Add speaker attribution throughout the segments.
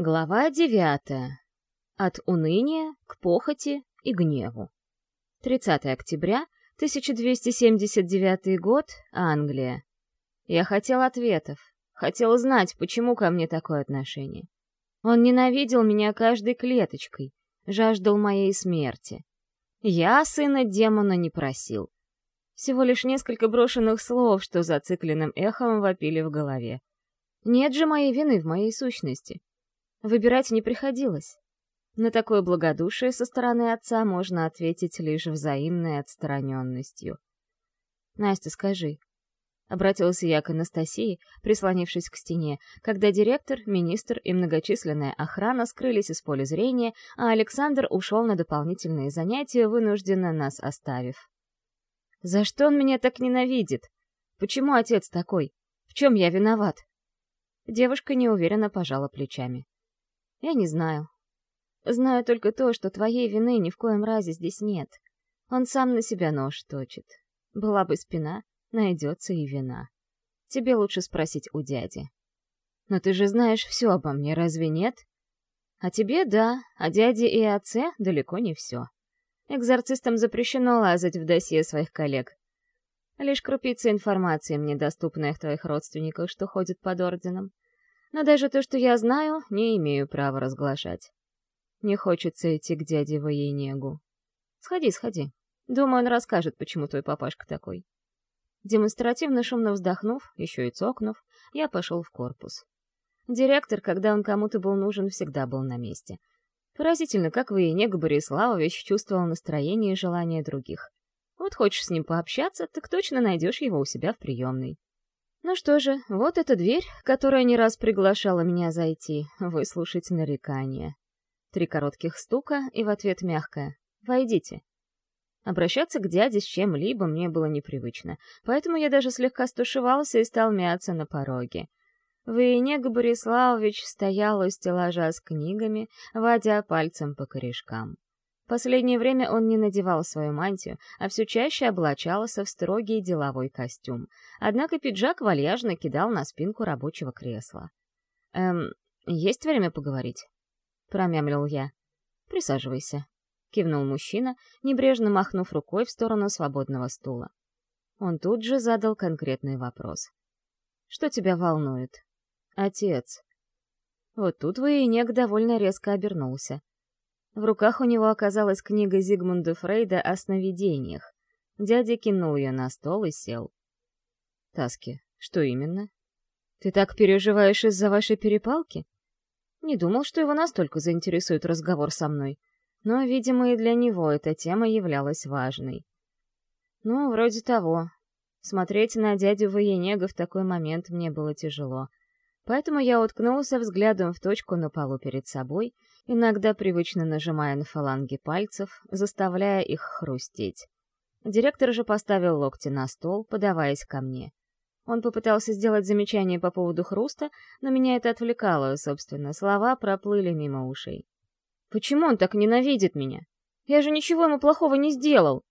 Speaker 1: Глава девятая. От уныния к похоти и гневу. 30 октября, 1279 год, Англия. Я хотел ответов, хотел знать, почему ко мне такое отношение. Он ненавидел меня каждой клеточкой, жаждал моей смерти. Я сына демона не просил. Всего лишь несколько брошенных слов, что зацикленным эхом вопили в голове. Нет же моей вины в моей сущности. Выбирать не приходилось. На такое благодушие со стороны отца можно ответить лишь взаимной отстраненностью. «Настя, скажи». Обратился я к Анастасии, прислонившись к стене, когда директор, министр и многочисленная охрана скрылись из поля зрения, а Александр ушел на дополнительные занятия, вынужденно нас оставив. «За что он меня так ненавидит? Почему отец такой? В чем я виноват?» Девушка неуверенно пожала плечами. Я не знаю. Знаю только то, что твоей вины ни в коем разе здесь нет. Он сам на себя нож точит. Была бы спина, найдется и вина. Тебе лучше спросить у дяди. Но ты же знаешь все обо мне, разве нет? А тебе — да, а дяде и отце — далеко не все. Экзорцистам запрещено лазать в досье своих коллег. Лишь крупица информации мне доступна о твоих родственниках, что ходят под орденом но даже то, что я знаю, не имею права разглашать. Не хочется идти к дяде Военегу. Сходи, сходи. Думаю, он расскажет, почему твой папашка такой. Демонстративно шумно вздохнув, еще и цокнув, я пошел в корпус. Директор, когда он кому-то был нужен, всегда был на месте. Поразительно, как Военег Бориславович чувствовал настроение и желание других. Вот хочешь с ним пообщаться, так точно найдешь его у себя в приемной. Ну что же, вот эта дверь, которая не раз приглашала меня зайти, выслушать нарекания. Три коротких стука и в ответ мягкое «Войдите». Обращаться к дяде с чем-либо мне было непривычно, поэтому я даже слегка стушевался и стал мяться на пороге. Военег Бориславович стоял у стеллажа с книгами, водя пальцем по корешкам. Последнее время он не надевал свою мантию, а все чаще облачался в строгий деловой костюм. Однако пиджак вальяжно кидал на спинку рабочего кресла. «Эм, есть время поговорить?» — промямлил я. «Присаживайся», — кивнул мужчина, небрежно махнув рукой в сторону свободного стула. Он тут же задал конкретный вопрос. «Что тебя волнует?» «Отец». Вот тут Военек довольно резко обернулся. В руках у него оказалась книга Зигмунда Фрейда о сновидениях. Дядя кинул ее на стол и сел. «Таски, что именно? Ты так переживаешь из-за вашей перепалки?» Не думал, что его настолько заинтересует разговор со мной. Но, видимо, и для него эта тема являлась важной. Ну, вроде того. Смотреть на дядю Военега в такой момент мне было тяжело. Поэтому я уткнулся взглядом в точку на полу перед собой иногда привычно нажимая на фаланги пальцев, заставляя их хрустеть. Директор же поставил локти на стол, подаваясь ко мне. Он попытался сделать замечание по поводу хруста, но меня это отвлекало, собственно, слова проплыли мимо ушей. «Почему он так ненавидит меня? Я же ничего ему плохого не сделал!»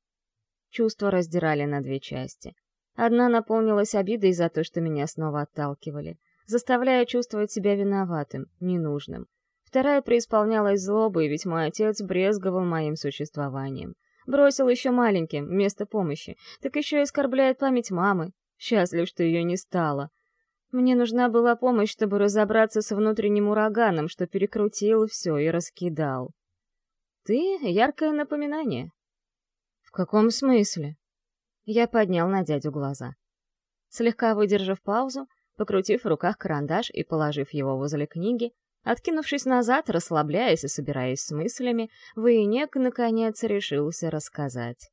Speaker 1: Чувства раздирали на две части. Одна наполнилась обидой за то, что меня снова отталкивали, заставляя чувствовать себя виноватым, ненужным. Вторая преисполнялась злобой, ведь мой отец брезговал моим существованием. Бросил еще маленьким, вместо помощи. Так еще и оскорбляет память мамы. Счастлив, что ее не стало. Мне нужна была помощь, чтобы разобраться с внутренним ураганом, что перекрутил все и раскидал. Ты — яркое напоминание. В каком смысле? Я поднял на дядю глаза. Слегка выдержав паузу, покрутив в руках карандаш и положив его возле книги, Откинувшись назад, расслабляясь и собираясь с мыслями, Военек, наконец, решился рассказать.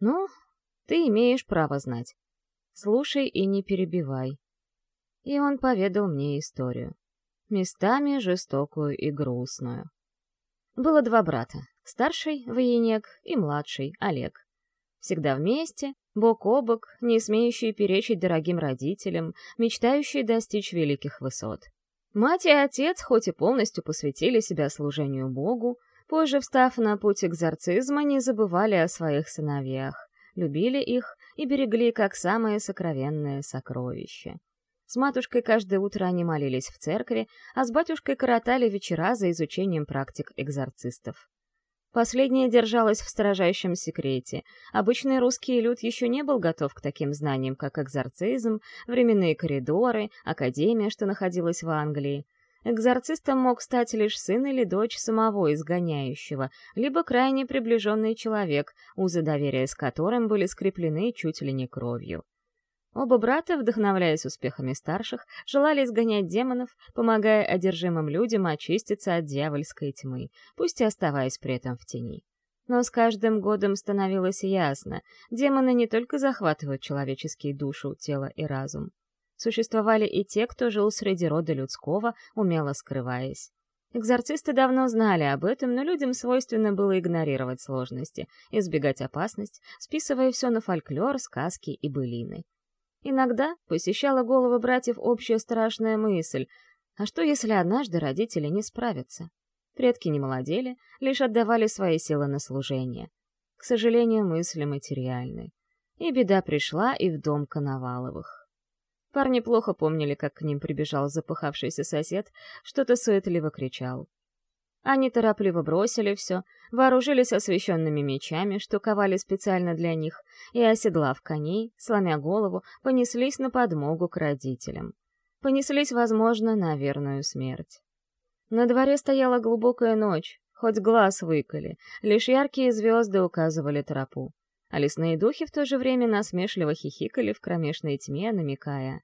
Speaker 1: «Ну, ты имеешь право знать. Слушай и не перебивай». И он поведал мне историю. Местами жестокую и грустную. Было два брата. Старший — Военек и младший — Олег. Всегда вместе, бок о бок, не смеющие перечить дорогим родителям, мечтающие достичь великих высот. Мать и отец хоть и полностью посвятили себя служению Богу, позже, встав на путь экзорцизма, не забывали о своих сыновьях, любили их и берегли как самое сокровенное сокровище. С матушкой каждое утро они молились в церкви, а с батюшкой коротали вечера за изучением практик экзорцистов. Последняя держалась в строжайшем секрете. Обычный русский люд еще не был готов к таким знаниям, как экзорцизм, временные коридоры, академия, что находилась в Англии. Экзорцистом мог стать лишь сын или дочь самого изгоняющего, либо крайне приближенный человек, узы доверия с которым были скреплены чуть ли не кровью. Оба брата, вдохновляясь успехами старших, желали изгонять демонов, помогая одержимым людям очиститься от дьявольской тьмы, пусть и оставаясь при этом в тени. Но с каждым годом становилось ясно, демоны не только захватывают человеческие душу, тело и разум. Существовали и те, кто жил среди рода людского, умело скрываясь. Экзорцисты давно знали об этом, но людям свойственно было игнорировать сложности, избегать опасность, списывая все на фольклор, сказки и былины. Иногда посещала головы братьев общая страшная мысль. А что, если однажды родители не справятся? Предки не молодели, лишь отдавали свои силы на служение. К сожалению, мысли материальны. И беда пришла и в дом Коноваловых. Парни плохо помнили, как к ним прибежал запыхавшийся сосед, что-то суетливо кричал. Они торопливо бросили все, вооружились освещенными мечами, что ковали специально для них, и, оседлав коней, сломя голову, понеслись на подмогу к родителям. Понеслись, возможно, на верную смерть. На дворе стояла глубокая ночь, хоть глаз выколи, лишь яркие звезды указывали тропу. А лесные духи в то же время насмешливо хихикали в кромешной тьме, намекая.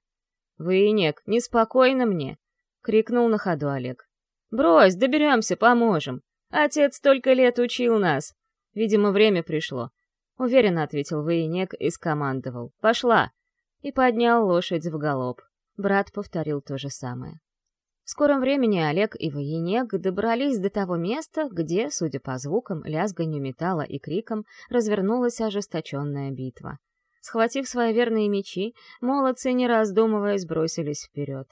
Speaker 1: «Вынек, неспокойно мне!» — крикнул на ходу Олег. «Брось, доберемся, поможем. Отец столько лет учил нас. Видимо, время пришло». Уверенно ответил военек и скомандовал. «Пошла!» И поднял лошадь в галоп. Брат повторил то же самое. В скором времени Олег и военек добрались до того места, где, судя по звукам, лязганью металла и крикам, развернулась ожесточенная битва. Схватив свои верные мечи, молодцы, не раздумывая, сбросились вперед.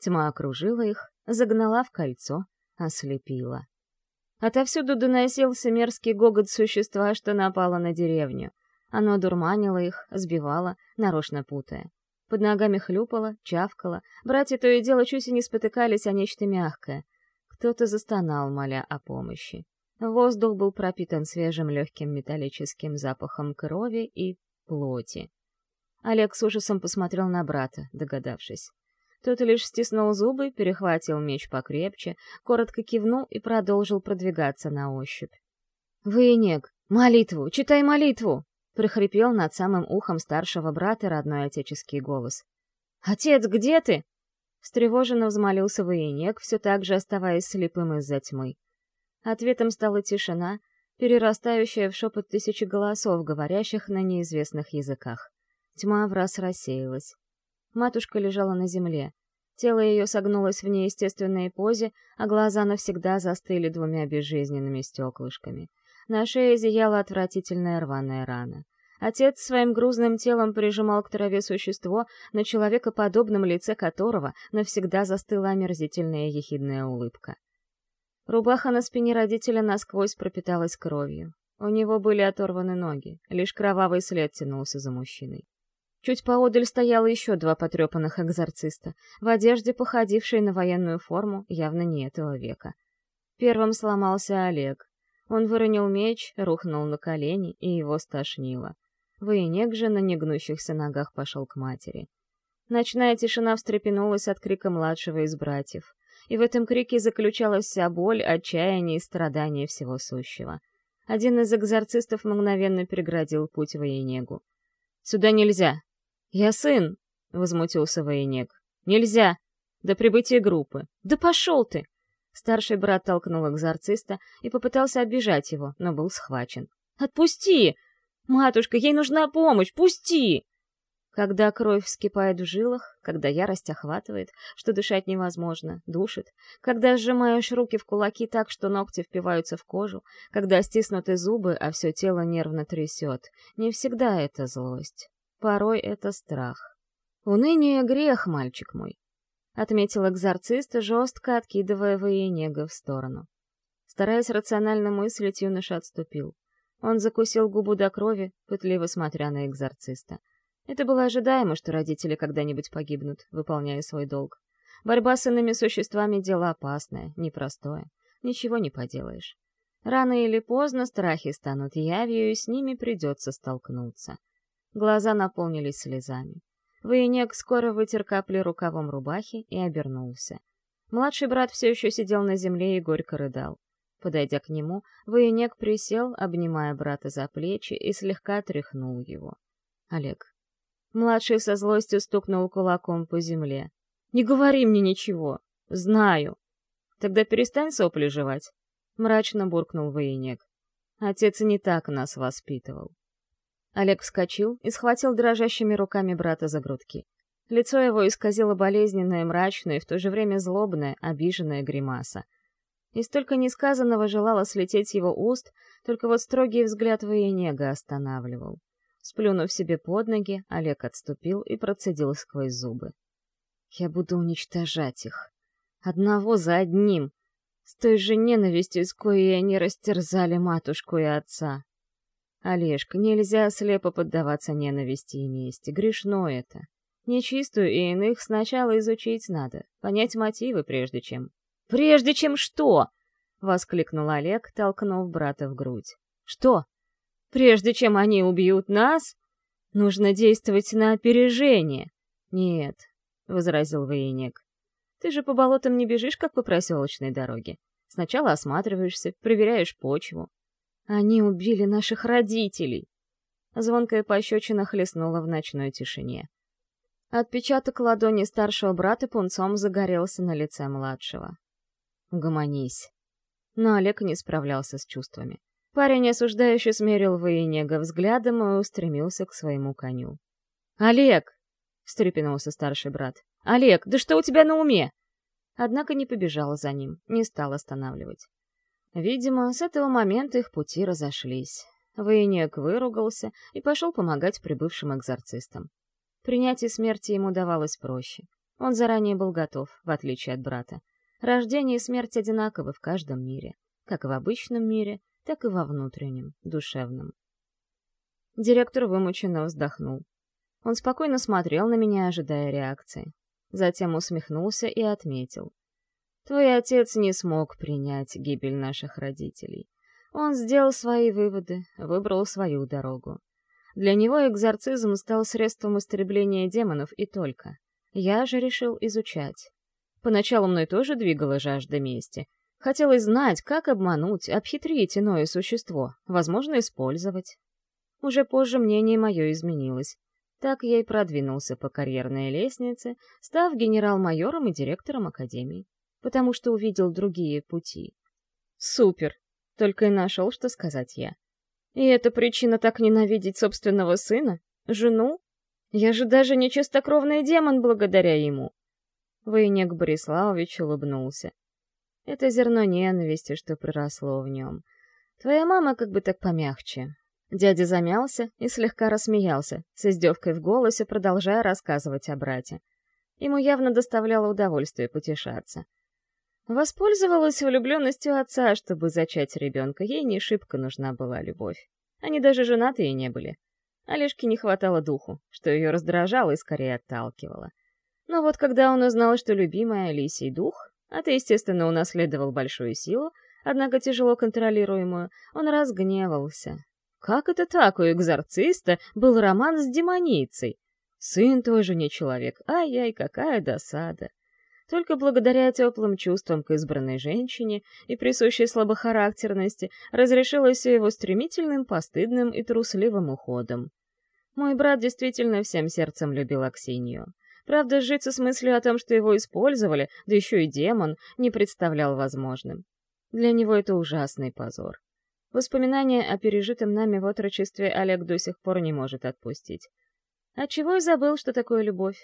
Speaker 1: Тьма окружила их, загнала в кольцо, ослепила. Отовсюду доносился мерзкий гогот существа, что напало на деревню. Оно дурманило их, сбивало, нарочно путая. Под ногами хлюпало, чавкало, братья то и дело чуть и не спотыкались о нечто мягкое. Кто-то застонал, моля о помощи. Воздух был пропитан свежим легким металлическим запахом крови и плоти. Олег с ужасом посмотрел на брата, догадавшись. Тот лишь стиснул зубы, перехватил меч покрепче, коротко кивнул и продолжил продвигаться на ощупь. «Военек, молитву! Читай молитву!» — прохрипел над самым ухом старшего брата родной отеческий голос. «Отец, где ты?» Встревоженно взмолился военек, все так же оставаясь слепым из-за тьмы. Ответом стала тишина, перерастающая в шепот тысячи голосов, говорящих на неизвестных языках. Тьма враз рассеялась. Матушка лежала на земле. Тело ее согнулось в неестественной позе, а глаза навсегда застыли двумя безжизненными стеклышками. На шее зияла отвратительная рваная рана. Отец своим грузным телом прижимал к траве существо, на человекоподобном лице которого навсегда застыла омерзительная ехидная улыбка. Рубаха на спине родителя насквозь пропиталась кровью. У него были оторваны ноги, лишь кровавый след тянулся за мужчиной. Чуть поодаль стояло еще два потрепанных экзорциста, в одежде, походившей на военную форму, явно не этого века. Первым сломался Олег. Он выронил меч, рухнул на колени, и его стошнило. Военек же на негнущихся ногах пошел к матери. Ночная тишина встрепенулась от крика младшего из братьев. И в этом крике заключалась вся боль, отчаяние и страдание всего сущего. Один из экзорцистов мгновенно преградил путь военегу. «Сюда нельзя!» «Я сын!» — возмутился военек. «Нельзя! До прибытия группы!» «Да пошел ты!» Старший брат толкнул экзорциста и попытался оббежать его, но был схвачен. «Отпусти! Матушка, ей нужна помощь! Пусти!» Когда кровь вскипает в жилах, когда ярость охватывает, что дышать невозможно, душит, когда сжимаешь руки в кулаки так, что ногти впиваются в кожу, когда стиснуты зубы, а все тело нервно трясет, не всегда это злость. Порой это страх. «Уныние — грех, мальчик мой», — отметил экзорцист, жестко откидывая военега в сторону. Стараясь рационально мыслить, юноша отступил. Он закусил губу до крови, пытливо смотря на экзорциста. Это было ожидаемо, что родители когда-нибудь погибнут, выполняя свой долг. Борьба с иными существами — дело опасное, непростое. Ничего не поделаешь. Рано или поздно страхи станут явью, и с ними придется столкнуться. Глаза наполнились слезами. Военек скоро вытер капли рукавом рубахи и обернулся. Младший брат все еще сидел на земле и горько рыдал. Подойдя к нему, военек присел, обнимая брата за плечи, и слегка тряхнул его. Олег. Младший со злостью стукнул кулаком по земле. «Не говори мне ничего. Знаю. Тогда перестань сопли жевать. Мрачно буркнул военек. Отец не так нас воспитывал. Олег вскочил и схватил дрожащими руками брата за грудки. Лицо его исказило болезненное, мрачное и в то же время злобное, обиженная гримаса. И столько несказанного желало слететь его уст, только вот строгий взгляд военега останавливал. Сплюнув себе под ноги, Олег отступил и процедил сквозь зубы. «Я буду уничтожать их. Одного за одним, с той же ненавистью, с коей они растерзали матушку и отца. Олежка, нельзя слепо поддаваться ненависти и мести, грешно это. Нечистую и иных сначала изучить надо, понять мотивы прежде чем. «Прежде чем что?» — воскликнул Олег, толкнув брата в грудь. «Что? Прежде чем они убьют нас? Нужно действовать на опережение». «Нет», — возразил военник. Ты же по болотам не бежишь, как по проселочной дороге. Сначала осматриваешься, проверяешь почву. Они убили наших родителей. Звонкая пощечина хлестнула в ночной тишине. Отпечаток ладони старшего брата пунцом загорелся на лице младшего. Гомонись. Но Олег не справлялся с чувствами. Парень осуждающе смерил военега взглядом и устремился к своему коню. «Олег!» — встрепенулся старший брат. «Олег, да что у тебя на уме?» Однако не побежала за ним, не стал останавливать. Видимо, с этого момента их пути разошлись. Военек выругался и пошел помогать прибывшим экзорцистам. Принятие смерти ему давалось проще. Он заранее был готов, в отличие от брата. Рождение и смерть одинаковы в каждом мире, как в обычном мире, так и во внутреннем, душевном. Директор вымученно вздохнул. Он спокойно смотрел на меня, ожидая реакции. Затем усмехнулся и отметил. «Твой отец не смог принять гибель наших родителей. Он сделал свои выводы, выбрал свою дорогу. Для него экзорцизм стал средством истребления демонов и только. Я же решил изучать. Поначалу мной тоже двигала жажда мести. Хотелось знать, как обмануть, обхитрить иное существо, возможно, использовать. Уже позже мнение мое изменилось. Так я и продвинулся по карьерной лестнице, став генерал-майором и директором академии, потому что увидел другие пути. Супер! Только и нашел, что сказать я. И это причина так ненавидеть собственного сына? Жену? Я же даже не чистокровный демон благодаря ему. Военек Бориславович улыбнулся. Это зерно ненависти, что проросло в нем. Твоя мама как бы так помягче, Дядя замялся и слегка рассмеялся, с издевкой в голосе продолжая рассказывать о брате. Ему явно доставляло удовольствие потешаться. Воспользовалась влюбленностью отца, чтобы зачать ребенка. Ей не шибко нужна была любовь. Они даже женатые не были. Олежке не хватало духу, что ее раздражало и скорее отталкивало. Но вот когда он узнал, что любимая Алисий дух, а ты, естественно, унаследовал большую силу, однако тяжело контролируемую, он разгневался, как это так, у экзорциста был роман с демоницей? Сын тоже не человек, ай-яй, какая досада. Только благодаря теплым чувствам к избранной женщине и присущей слабохарактерности разрешилось его стремительным, постыдным и трусливым уходом. Мой брат действительно всем сердцем любил Аксинью. Правда, жить с мыслью о том, что его использовали, да еще и демон, не представлял возможным. Для него это ужасный позор. Воспоминания о пережитом нами в отрочестве Олег до сих пор не может отпустить. Отчего и забыл, что такое любовь.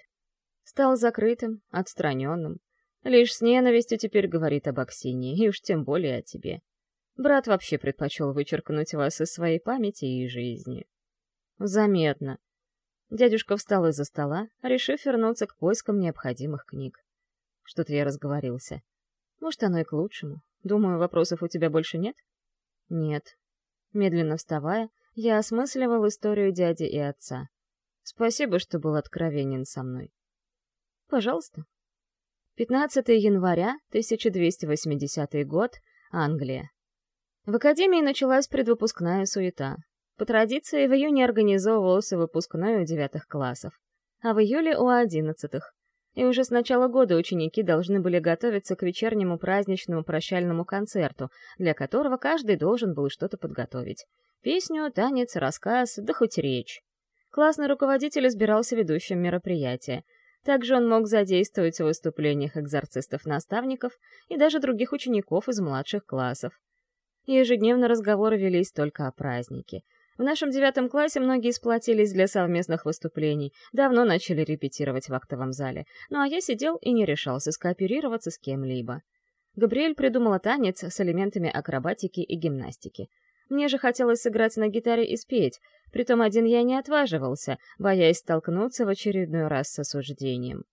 Speaker 1: Стал закрытым, отстраненным. Лишь с ненавистью теперь говорит об Аксинии, и уж тем более о тебе. Брат вообще предпочел вычеркнуть вас из своей памяти и жизни. Заметно. Дядюшка встал из-за стола, решив вернуться к поискам необходимых книг. Что-то я разговорился. Может, оно и к лучшему. Думаю, вопросов у тебя больше нет? Нет. Медленно вставая, я осмысливал историю дяди и отца. Спасибо, что был откровенен со мной. Пожалуйста. 15 января 1280 год, Англия. В академии началась предвыпускная суета. По традиции, в июне организовывался выпускной у девятых классов, а в июле у одиннадцатых. И уже с начала года ученики должны были готовиться к вечернему праздничному прощальному концерту, для которого каждый должен был что-то подготовить. Песню, танец, рассказ, да хоть речь. Классный руководитель избирался ведущим мероприятия. Также он мог задействовать в выступлениях экзорцистов-наставников и даже других учеников из младших классов. Ежедневно разговоры велись только о празднике. В нашем девятом классе многие сплотились для совместных выступлений, давно начали репетировать в актовом зале, ну а я сидел и не решался скооперироваться с кем-либо. Габриэль придумала танец с элементами акробатики и гимнастики. Мне же хотелось сыграть на гитаре и спеть, притом один я не отваживался, боясь столкнуться в очередной раз с осуждением.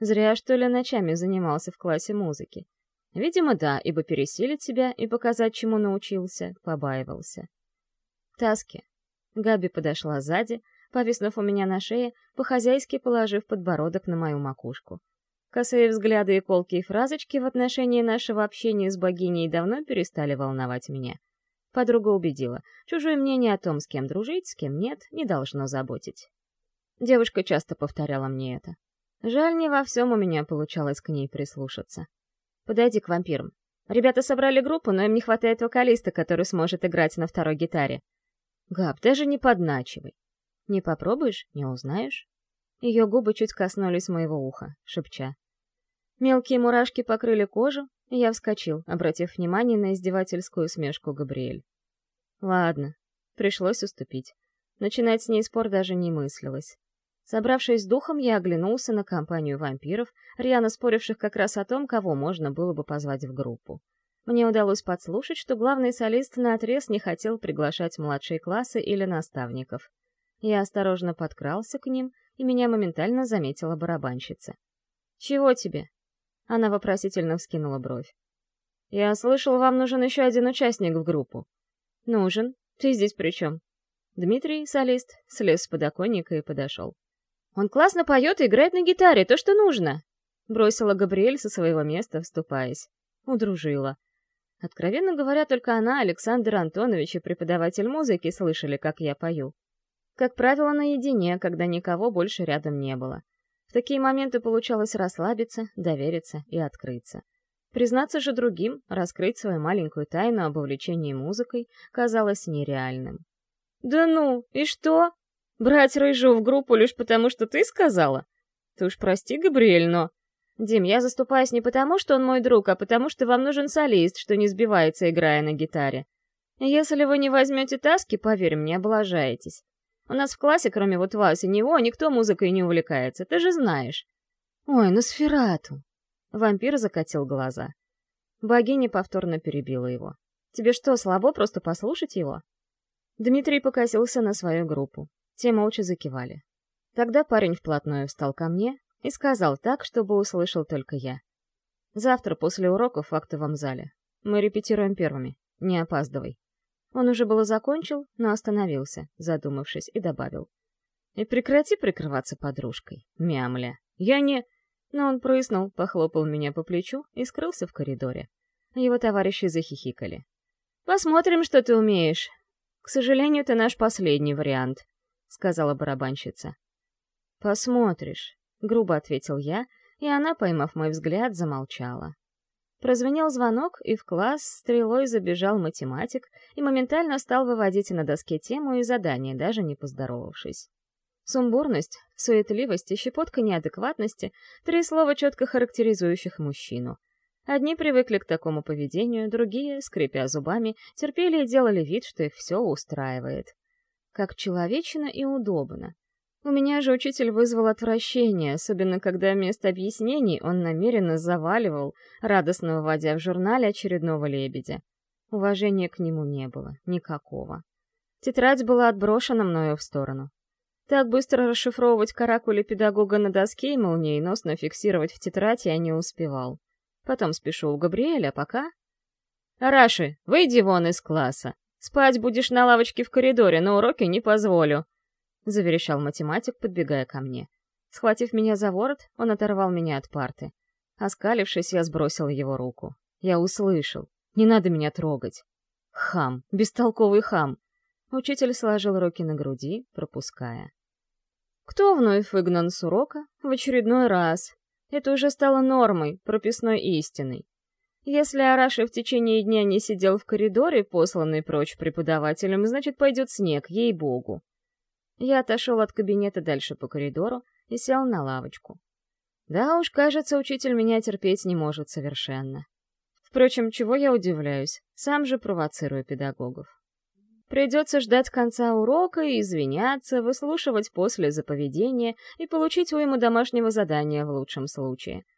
Speaker 1: Зря, что ли, ночами занимался в классе музыки. Видимо, да, ибо пересилить себя и показать, чему научился, побаивался. Таски. Габи подошла сзади, повиснув у меня на шее, по-хозяйски положив подбородок на мою макушку. Косые взгляды и колкие фразочки в отношении нашего общения с богиней давно перестали волновать меня. Подруга убедила, чужое мнение о том, с кем дружить, с кем нет, не должно заботить. Девушка часто повторяла мне это. Жаль, не во всем у меня получалось к ней прислушаться. Подойди к вампирам. Ребята собрали группу, но им не хватает вокалиста, который сможет играть на второй гитаре. Габ, даже не подначивай. Не попробуешь — не узнаешь. Ее губы чуть коснулись моего уха, шепча. Мелкие мурашки покрыли кожу, я вскочил, обратив внимание на издевательскую смешку Габриэль. Ладно, пришлось уступить. Начинать с ней спор даже не мыслилось. Собравшись с духом, я оглянулся на компанию вампиров, рьяно споривших как раз о том, кого можно было бы позвать в группу. Мне удалось подслушать, что главный солист наотрез не хотел приглашать младшие классы или наставников. Я осторожно подкрался к ним, и меня моментально заметила барабанщица. «Чего тебе?» Она вопросительно вскинула бровь. «Я слышал, вам нужен еще один участник в группу». «Нужен. Ты здесь при чем?» Дмитрий, солист, слез с подоконника и подошел. «Он классно поет и играет на гитаре, то, что нужно!» Бросила Габриэль со своего места, вступаясь. Удружила. Откровенно говоря, только она, Александр Антонович и преподаватель музыки слышали, как я пою. Как правило, наедине, когда никого больше рядом не было. В такие моменты получалось расслабиться, довериться и открыться. Признаться же другим, раскрыть свою маленькую тайну об увлечении музыкой, казалось нереальным. «Да ну, и что? Брать рыжую в группу лишь потому, что ты сказала? Ты уж прости, Габриэль, но...» «Дим, я заступаюсь не потому, что он мой друг, а потому, что вам нужен солист, что не сбивается, играя на гитаре. Если вы не возьмете таски, поверь мне, облажаетесь. У нас в классе, кроме вот вас и него, никто музыкой не увлекается, ты же знаешь. Ой, ну сферату. Вампир закатил глаза. Богиня повторно перебила его. Тебе что, слабо просто послушать его? Дмитрий покосился на свою группу. Те молча закивали. Тогда парень вплотную встал ко мне и сказал так, чтобы услышал только я. Завтра после уроков в актовом зале. Мы репетируем первыми. Не опаздывай. Он уже было закончил, но остановился, задумавшись, и добавил. «И прекрати прикрываться подружкой, мямля. Я не...» Но он прыснул, похлопал меня по плечу и скрылся в коридоре. Его товарищи захихикали. «Посмотрим, что ты умеешь. К сожалению, ты наш последний вариант», — сказала барабанщица. «Посмотришь», — грубо ответил я, и она, поймав мой взгляд, замолчала. Прозвенел звонок, и в класс стрелой забежал математик и моментально стал выводить на доске тему и задание, даже не поздоровавшись. Сумбурность, суетливость и щепотка неадекватности — три слова, четко характеризующих мужчину. Одни привыкли к такому поведению, другие, скрипя зубами, терпели и делали вид, что их все устраивает. Как человечно и удобно. У меня же учитель вызвал отвращение, особенно когда вместо объяснений он намеренно заваливал, радостно выводя в журнале очередного лебедя. Уважения к нему не было, никакого. Тетрадь была отброшена мною в сторону. Так быстро расшифровывать каракули педагога на доске и молниеносно фиксировать в тетрадь я не успевал. Потом спешу у Габриэля, пока... «Раши, выйди вон из класса! Спать будешь на лавочке в коридоре, на уроке не позволю!» Заверещал математик, подбегая ко мне. Схватив меня за ворот, он оторвал меня от парты. Оскалившись, я сбросил его руку. Я услышал. Не надо меня трогать. Хам, бестолковый хам. Учитель сложил руки на груди, пропуская. Кто вновь выгнан с урока? В очередной раз. Это уже стало нормой, прописной истиной. Если Араши в течение дня не сидел в коридоре, посланный прочь преподавателем, значит, пойдет снег, ей-богу. Я отошел от кабинета дальше по коридору и сел на лавочку. Да уж, кажется, учитель меня терпеть не может совершенно. Впрочем, чего я удивляюсь, сам же провоцирую педагогов. Придется ждать конца урока и извиняться, выслушивать после заповедения и получить уйму домашнего задания в лучшем случае —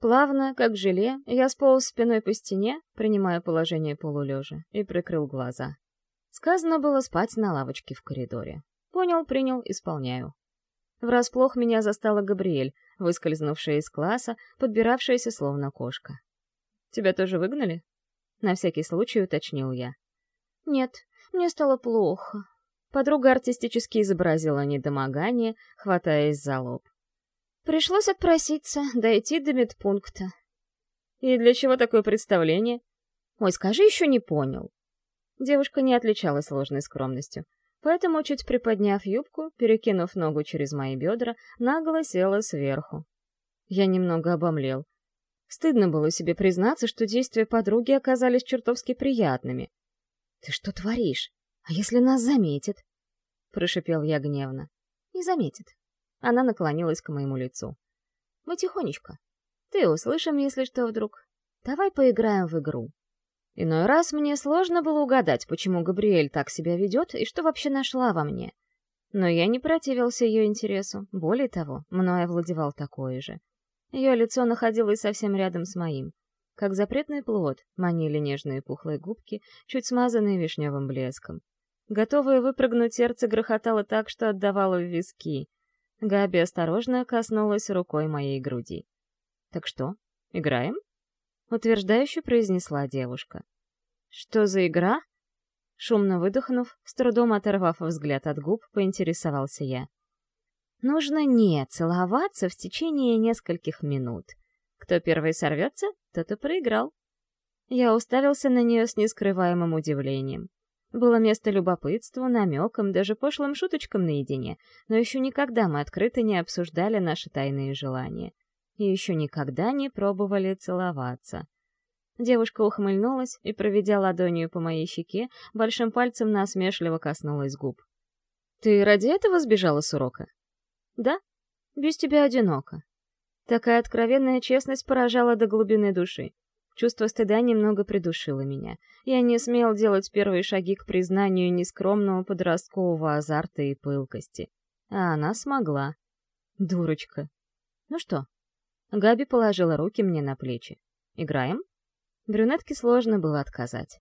Speaker 1: Плавно, как желе, я сполз спиной по стене, принимая положение полулежа, и прикрыл глаза. Сказано было спать на лавочке в коридоре. Понял, принял, исполняю. Врасплох меня застала Габриэль, выскользнувшая из класса, подбиравшаяся словно кошка. «Тебя тоже выгнали?» На всякий случай уточнил я. «Нет, мне стало плохо». Подруга артистически изобразила недомогание, хватаясь за лоб. Пришлось отпроситься, дойти до медпункта. И для чего такое представление? Ой, скажи, еще не понял. Девушка не отличалась сложной скромностью, поэтому, чуть приподняв юбку, перекинув ногу через мои бедра, нагло села сверху. Я немного обомлел. Стыдно было себе признаться, что действия подруги оказались чертовски приятными. «Ты что творишь? А если нас заметит?» — прошипел я гневно. «Не заметит. Она наклонилась к моему лицу. «Мы тихонечко. Ты услышим, если что вдруг. Давай поиграем в игру». Иной раз мне сложно было угадать, почему Габриэль так себя ведет и что вообще нашла во мне. Но я не противился ее интересу. Более того, мной овладевал такое же. Ее лицо находилось совсем рядом с моим. Как запретный плод, манили нежные пухлые губки, чуть смазанные вишневым блеском. Готовое выпрыгнуть сердце грохотало так, что отдавало в виски. Габи осторожно коснулась рукой моей груди. «Так что, играем?» — утверждающе произнесла девушка. «Что за игра?» Шумно выдохнув, с трудом оторвав взгляд от губ, поинтересовался я. «Нужно не целоваться в течение нескольких минут. Кто первый сорвется, тот и проиграл». Я уставился на нее с нескрываемым удивлением. Было место любопытству, намекам, даже пошлым шуточкам наедине, но еще никогда мы открыто не обсуждали наши тайные желания. И еще никогда не пробовали целоваться. Девушка ухмыльнулась и, проведя ладонью по моей щеке, большим пальцем насмешливо коснулась губ. «Ты ради этого сбежала с урока?» «Да. Без тебя одиноко». Такая откровенная честность поражала до глубины души. Чувство стыда немного придушило меня. Я не смел делать первые шаги к признанию нескромного подросткового азарта и пылкости. А она смогла. Дурочка. Ну что? Габи положила руки мне на плечи. Играем? Брюнетке сложно было отказать.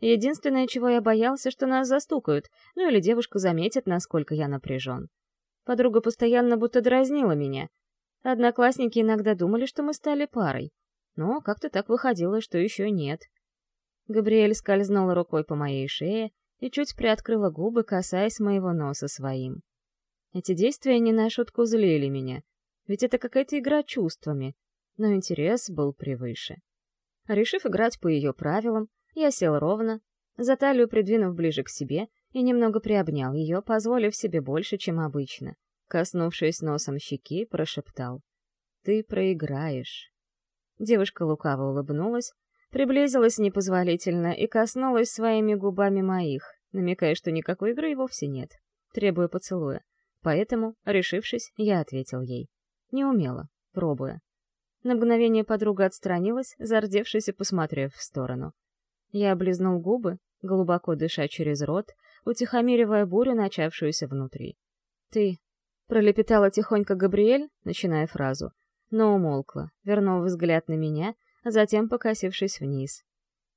Speaker 1: Единственное, чего я боялся, что нас застукают, ну или девушка заметит, насколько я напряжен. Подруга постоянно будто дразнила меня. Одноклассники иногда думали, что мы стали парой но как-то так выходило, что еще нет. Габриэль скользнула рукой по моей шее и чуть приоткрыла губы, касаясь моего носа своим. Эти действия не на шутку злили меня, ведь это какая-то игра чувствами, но интерес был превыше. Решив играть по ее правилам, я сел ровно, за талию придвинув ближе к себе и немного приобнял ее, позволив себе больше, чем обычно. Коснувшись носом щеки, прошептал. «Ты проиграешь». Девушка лукаво улыбнулась, приблизилась непозволительно и коснулась своими губами моих, намекая, что никакой игры вовсе нет, требуя поцелуя. Поэтому, решившись, я ответил ей. Не умела, пробуя. На мгновение подруга отстранилась, зардевшись и посмотрев в сторону. Я облизнул губы, глубоко дыша через рот, утихомиривая бурю, начавшуюся внутри. «Ты...» — пролепетала тихонько Габриэль, начиная фразу — но умолкла, вернув взгляд на меня, затем покосившись вниз.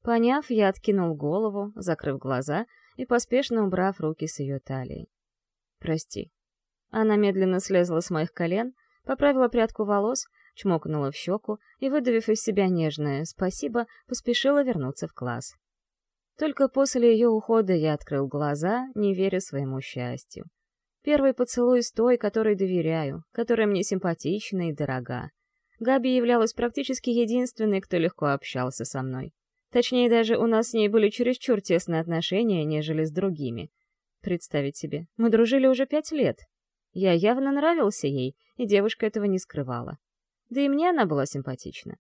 Speaker 1: Поняв, я откинул голову, закрыв глаза и поспешно убрав руки с ее талии. «Прости». Она медленно слезла с моих колен, поправила прядку волос, чмокнула в щеку и, выдавив из себя нежное «спасибо», поспешила вернуться в класс. Только после ее ухода я открыл глаза, не веря своему счастью. Первый поцелуй с той, которой доверяю, которая мне симпатична и дорога. Габи являлась практически единственной, кто легко общался со мной. Точнее, даже у нас с ней были чересчур тесные отношения, нежели с другими. Представить себе, мы дружили уже пять лет. Я явно нравился ей, и девушка этого не скрывала. Да и мне она была симпатична.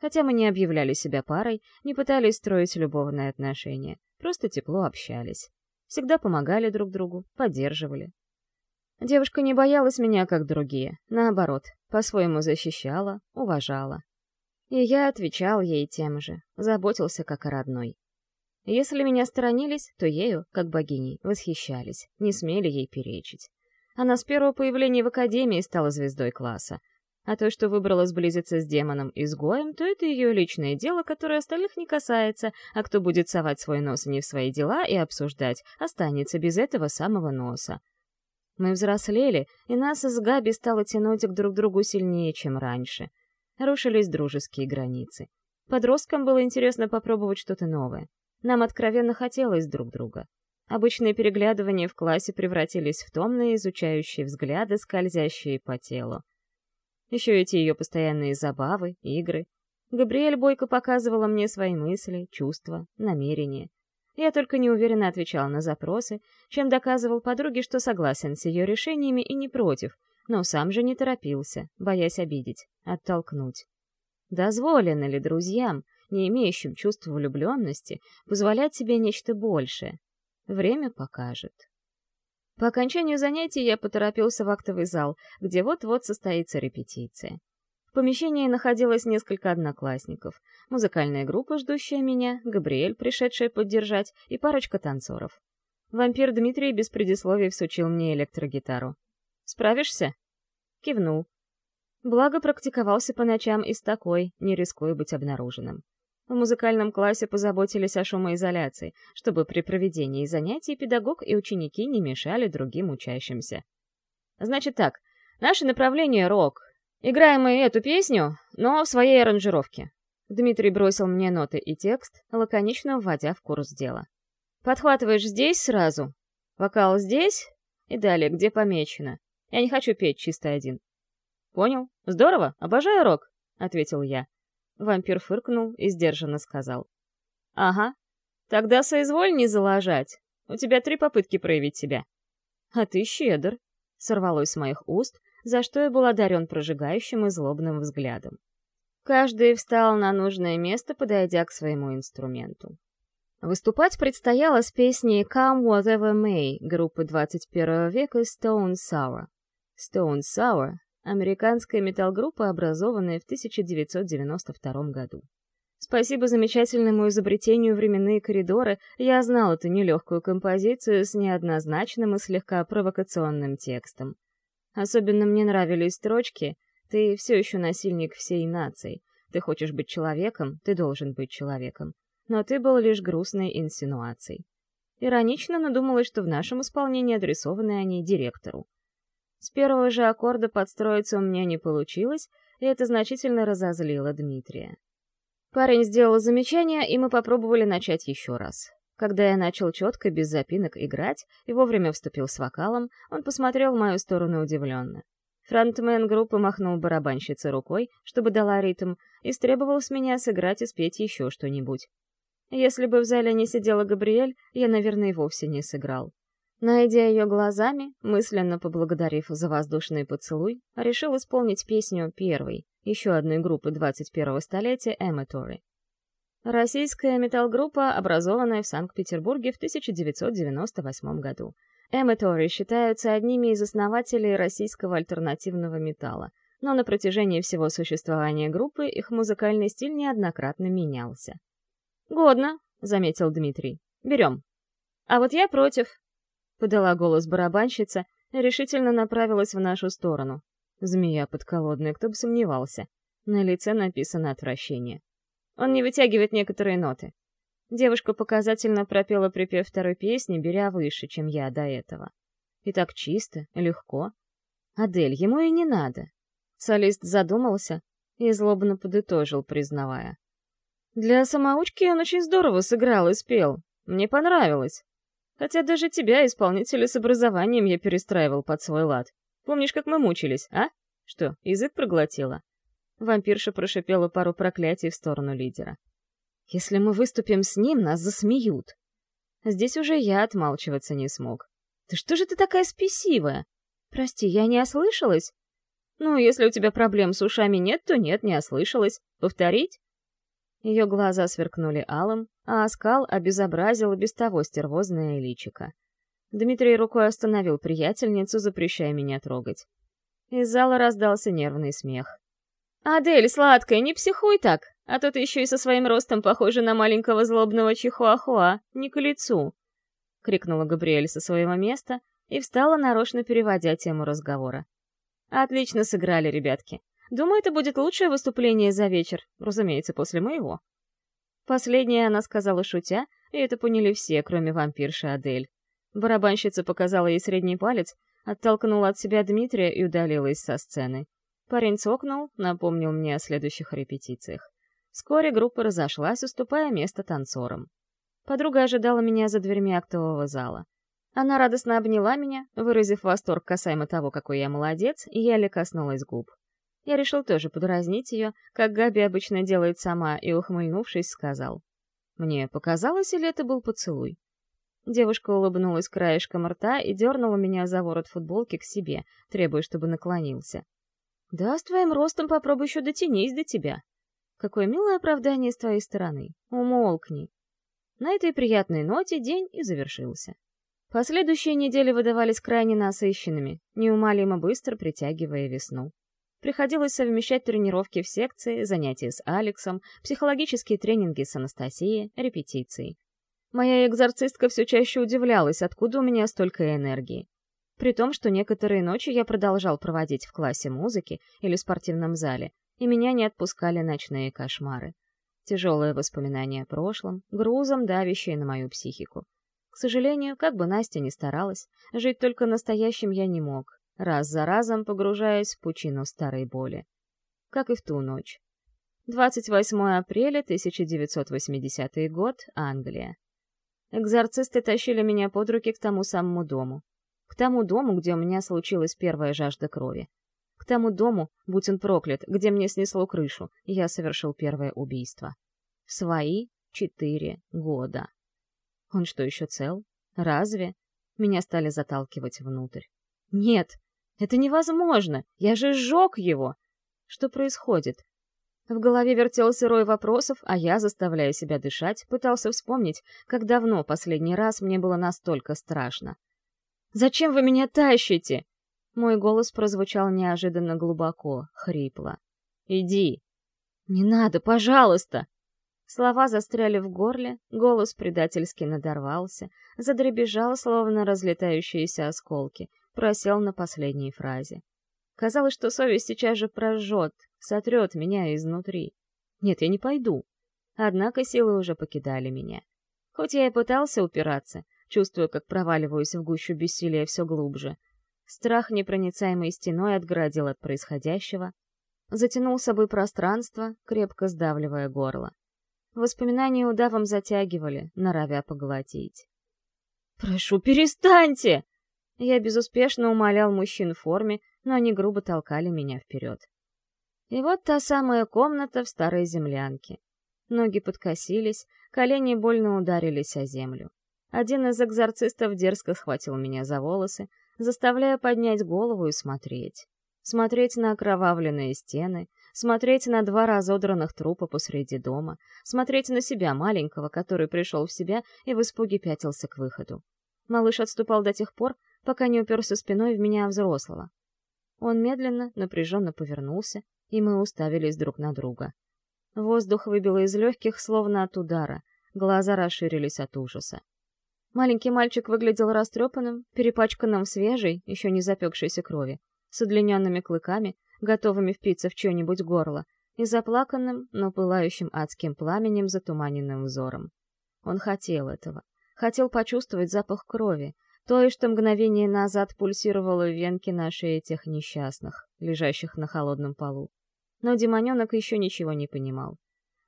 Speaker 1: Хотя мы не объявляли себя парой, не пытались строить любовные отношения, просто тепло общались. Всегда помогали друг другу, поддерживали, Девушка не боялась меня, как другие. Наоборот, по-своему защищала, уважала. И я отвечал ей тем же, заботился как о родной. Если меня сторонились, то ею, как богиней, восхищались, не смели ей перечить. Она с первого появления в Академии стала звездой класса. А то, что выбрала сблизиться с демоном-изгоем, то это ее личное дело, которое остальных не касается, а кто будет совать свой нос не в свои дела и обсуждать, останется без этого самого носа. Мы взрослели, и нас с Габи стало тянуть к друг другу сильнее, чем раньше. Рушились дружеские границы. Подросткам было интересно попробовать что-то новое. Нам откровенно хотелось друг друга. Обычные переглядывания в классе превратились в томные изучающие взгляды, скользящие по телу. Еще эти ее постоянные забавы, игры. Габриэль Бойко показывала мне свои мысли, чувства, намерения. Я только неуверенно отвечал на запросы, чем доказывал подруге, что согласен с ее решениями и не против, но сам же не торопился, боясь обидеть, оттолкнуть. Дозволено ли друзьям, не имеющим чувства влюбленности, позволять себе нечто большее? Время покажет. По окончанию занятий я поторопился в актовый зал, где вот-вот состоится репетиция. В помещении находилось несколько одноклассников, музыкальная группа, ждущая меня, Габриэль, пришедшая поддержать, и парочка танцоров. Вампир Дмитрий без предисловий всучил мне электрогитару. «Справишься?» Кивнул. Благо практиковался по ночам и с такой, не рискуя быть обнаруженным. В музыкальном классе позаботились о шумоизоляции, чтобы при проведении занятий педагог и ученики не мешали другим учащимся. Значит так, наше направление — рок, Играем мы эту песню, но в своей аранжировке. Дмитрий бросил мне ноты и текст, лаконично вводя в курс дела. Подхватываешь здесь сразу, вокал здесь и далее, где помечено. Я не хочу петь чисто один. Понял? Здорово, обожаю рок, ответил я. Вампир фыркнул и сдержанно сказал. Ага, тогда соизволь не залажать. У тебя три попытки проявить себя. А ты щедр, сорвалось с моих уст, за что я был одарен прожигающим и злобным взглядом. Каждый встал на нужное место, подойдя к своему инструменту. Выступать предстояло с песней «Come Whatever May» группы 21 века Stone Sour. Stone Sour — американская метал-группа, образованная в 1992 году. Спасибо замечательному изобретению «Временные коридоры» я знал эту нелегкую композицию с неоднозначным и слегка провокационным текстом. Особенно мне нравились строчки «Ты все еще насильник всей нации. Ты хочешь быть человеком, ты должен быть человеком. Но ты был лишь грустной инсинуацией». Иронично надумалось, что в нашем исполнении адресованы они директору. С первого же аккорда подстроиться у меня не получилось, и это значительно разозлило Дмитрия. Парень сделал замечание, и мы попробовали начать еще раз. Когда я начал четко, без запинок играть и вовремя вступил с вокалом, он посмотрел в мою сторону удивленно. Фронтмен группы махнул барабанщице рукой, чтобы дала ритм, и стребовал с меня сыграть и спеть еще что-нибудь. Если бы в зале не сидела Габриэль, я, наверное, вовсе не сыграл. Найдя ее глазами, мысленно поблагодарив за воздушный поцелуй, решил исполнить песню первой, еще одной группы 21-го столетия Эмметори. Российская металл-группа, образованная в Санкт-Петербурге в 1998 году. Эмметори считаются одними из основателей российского альтернативного металла, но на протяжении всего существования группы их музыкальный стиль неоднократно менялся. «Годно», — заметил Дмитрий. «Берем». «А вот я против», — подала голос барабанщица решительно направилась в нашу сторону. Змея подколодная, кто бы сомневался. На лице написано отвращение. Он не вытягивает некоторые ноты. Девушка показательно пропела припев второй песни, беря выше, чем я до этого. И так чисто, легко. Адель, ему и не надо. Солист задумался и злобно подытожил, признавая. Для самоучки он очень здорово сыграл и спел. Мне понравилось. Хотя даже тебя, исполнителя с образованием, я перестраивал под свой лад. Помнишь, как мы мучились, а? Что, язык проглотила?» Вампирша прошипела пару проклятий в сторону лидера. «Если мы выступим с ним, нас засмеют». Здесь уже я отмалчиваться не смог. «Ты что же ты такая спесивая? Прости, я не ослышалась?» «Ну, если у тебя проблем с ушами нет, то нет, не ослышалась. Повторить?» Ее глаза сверкнули алым, а оскал обезобразил без того стервозное личико. Дмитрий рукой остановил приятельницу, запрещая меня трогать. Из зала раздался нервный смех. «Адель, сладкая, не психуй так, а то ты еще и со своим ростом похожа на маленького злобного чихуахуа, не к лицу!» — крикнула Габриэль со своего места и встала, нарочно переводя тему разговора. «Отлично сыграли, ребятки. Думаю, это будет лучшее выступление за вечер, разумеется, после моего». Последнее она сказала шутя, и это поняли все, кроме вампирши Адель. Барабанщица показала ей средний палец, оттолкнула от себя Дмитрия и удалилась со сцены. Парень цокнул, напомнил мне о следующих репетициях. Вскоре группа разошлась, уступая место танцорам. Подруга ожидала меня за дверьми актового зала. Она радостно обняла меня, выразив восторг касаемо того, какой я молодец, и еле коснулась губ. Я решил тоже подразнить ее, как Габи обычно делает сама, и, ухмыльнувшись, сказал. Мне показалось, или это был поцелуй? Девушка улыбнулась краешком рта и дернула меня за ворот футболки к себе, требуя, чтобы наклонился. Да, с твоим ростом попробуй еще дотянись до тебя. Какое милое оправдание с твоей стороны. Умолкни. На этой приятной ноте день и завершился. Последующие недели выдавались крайне насыщенными, неумолимо быстро притягивая весну. Приходилось совмещать тренировки в секции, занятия с Алексом, психологические тренинги с Анастасией, репетиции. Моя экзорцистка все чаще удивлялась, откуда у меня столько энергии. При том, что некоторые ночи я продолжал проводить в классе музыки или спортивном зале, и меня не отпускали ночные кошмары. Тяжелые воспоминания о прошлом, грузом давящие на мою психику. К сожалению, как бы Настя ни старалась, жить только настоящим я не мог, раз за разом погружаясь в пучину старой боли. Как и в ту ночь. 28 апреля 1980 год, Англия. Экзорцисты тащили меня под руки к тому самому дому. К тому дому, где у меня случилась первая жажда крови. К тому дому, будь он проклят, где мне снесло крышу, я совершил первое убийство. В свои четыре года. Он что, еще цел? Разве? Меня стали заталкивать внутрь. Нет, это невозможно! Я же сжег его! Что происходит? В голове вертелся рой вопросов, а я, заставляя себя дышать, пытался вспомнить, как давно последний раз мне было настолько страшно. Зачем вы меня тащите?» Мой голос прозвучал неожиданно глубоко, хрипло. «Иди!» «Не надо, пожалуйста!» Слова застряли в горле, голос предательски надорвался, задребежал, словно разлетающиеся осколки, просел на последней фразе. Казалось, что совесть сейчас же прожжет, сотрет меня изнутри. Нет, я не пойду. Однако силы уже покидали меня. Хоть я и пытался упираться, чувствуя, как проваливаюсь в гущу бессилия все глубже. Страх непроницаемой стеной отгородил от происходящего, затянул собой пространство, крепко сдавливая горло. Воспоминания удавом затягивали, норовя поглотить. «Прошу, перестаньте!» Я безуспешно умолял мужчин в форме, но они грубо толкали меня вперед. И вот та самая комната в старой землянке. Ноги подкосились, колени больно ударились о землю. Один из экзорцистов дерзко схватил меня за волосы, заставляя поднять голову и смотреть. Смотреть на окровавленные стены, смотреть на два разодранных трупа посреди дома, смотреть на себя маленького, который пришел в себя и в испуге пятился к выходу. Малыш отступал до тех пор, пока не уперся спиной в меня взрослого. Он медленно, напряженно повернулся, и мы уставились друг на друга. Воздух выбило из легких, словно от удара, глаза расширились от ужаса. Маленький мальчик выглядел растрепанным, перепачканным свежей, еще не запекшейся крови, с удлиненными клыками, готовыми впиться в чье-нибудь горло, и заплаканным, но пылающим адским пламенем затуманенным взором. Он хотел этого. Хотел почувствовать запах крови, то, что мгновение назад пульсировало в венке на шее тех несчастных, лежащих на холодном полу. Но демоненок еще ничего не понимал.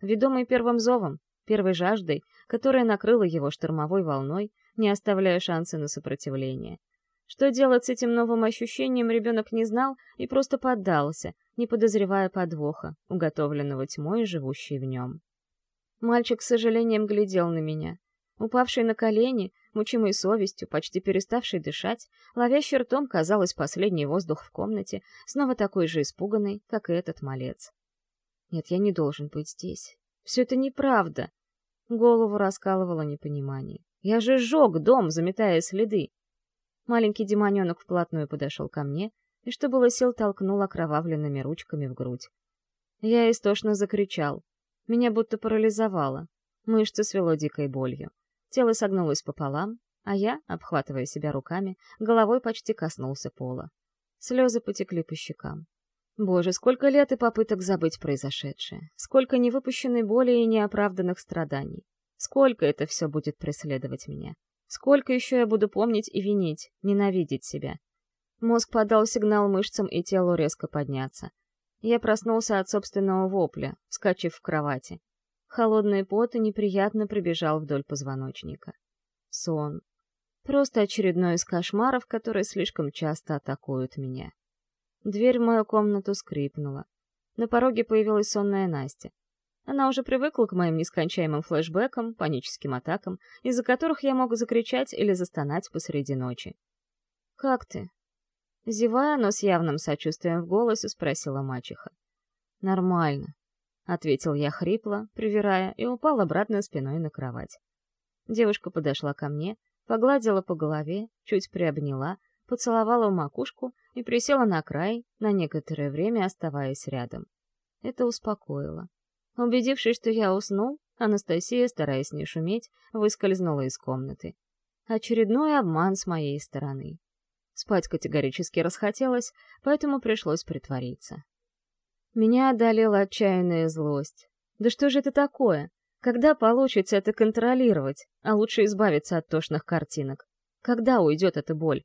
Speaker 1: Ведомый первым зовом, первой жаждой, которая накрыла его штормовой волной, не оставляя шанса на сопротивление. Что делать с этим новым ощущением, ребенок не знал и просто поддался, не подозревая подвоха, уготовленного тьмой, живущей в нем. Мальчик с сожалением глядел на меня. Упавший на колени, мучимый совестью, почти переставший дышать, ловящий ртом, казалось, последний воздух в комнате, снова такой же испуганный, как и этот малец. Нет, я не должен быть здесь. Все это неправда. Голову раскалывало непонимание. Я же сжег дом, заметая следы. Маленький демоненок вплотную подошел ко мне и, что было сил, толкнул окровавленными ручками в грудь. Я истошно закричал. Меня будто парализовало. Мышцы свело дикой болью. Тело согнулось пополам, а я, обхватывая себя руками, головой почти коснулся пола. Слезы потекли по щекам. Боже, сколько лет и попыток забыть произошедшее. Сколько невыпущенной боли и неоправданных страданий. Сколько это все будет преследовать меня. Сколько еще я буду помнить и винить, ненавидеть себя? Мозг подал сигнал мышцам и телу резко подняться. Я проснулся от собственного вопля, вскочив в кровати. Холодный пот неприятно пробежал вдоль позвоночника. Сон. Просто очередной из кошмаров, которые слишком часто атакуют меня. Дверь в мою комнату скрипнула. На пороге появилась сонная Настя. Она уже привыкла к моим нескончаемым флешбекам, паническим атакам, из-за которых я мог закричать или застонать посреди ночи. «Как ты?» Зевая, но с явным сочувствием в голосе спросила мачеха. «Нормально», — ответил я хрипло, привирая, и упал обратно спиной на кровать. Девушка подошла ко мне, погладила по голове, чуть приобняла, поцеловала в макушку и присела на край, на некоторое время оставаясь рядом. Это успокоило. Убедившись, что я уснул, Анастасия, стараясь не шуметь, выскользнула из комнаты. Очередной обман с моей стороны. Спать категорически расхотелось, поэтому пришлось притвориться. Меня одолела отчаянная злость. Да что же это такое? Когда получится это контролировать, а лучше избавиться от тошных картинок? Когда уйдет эта боль?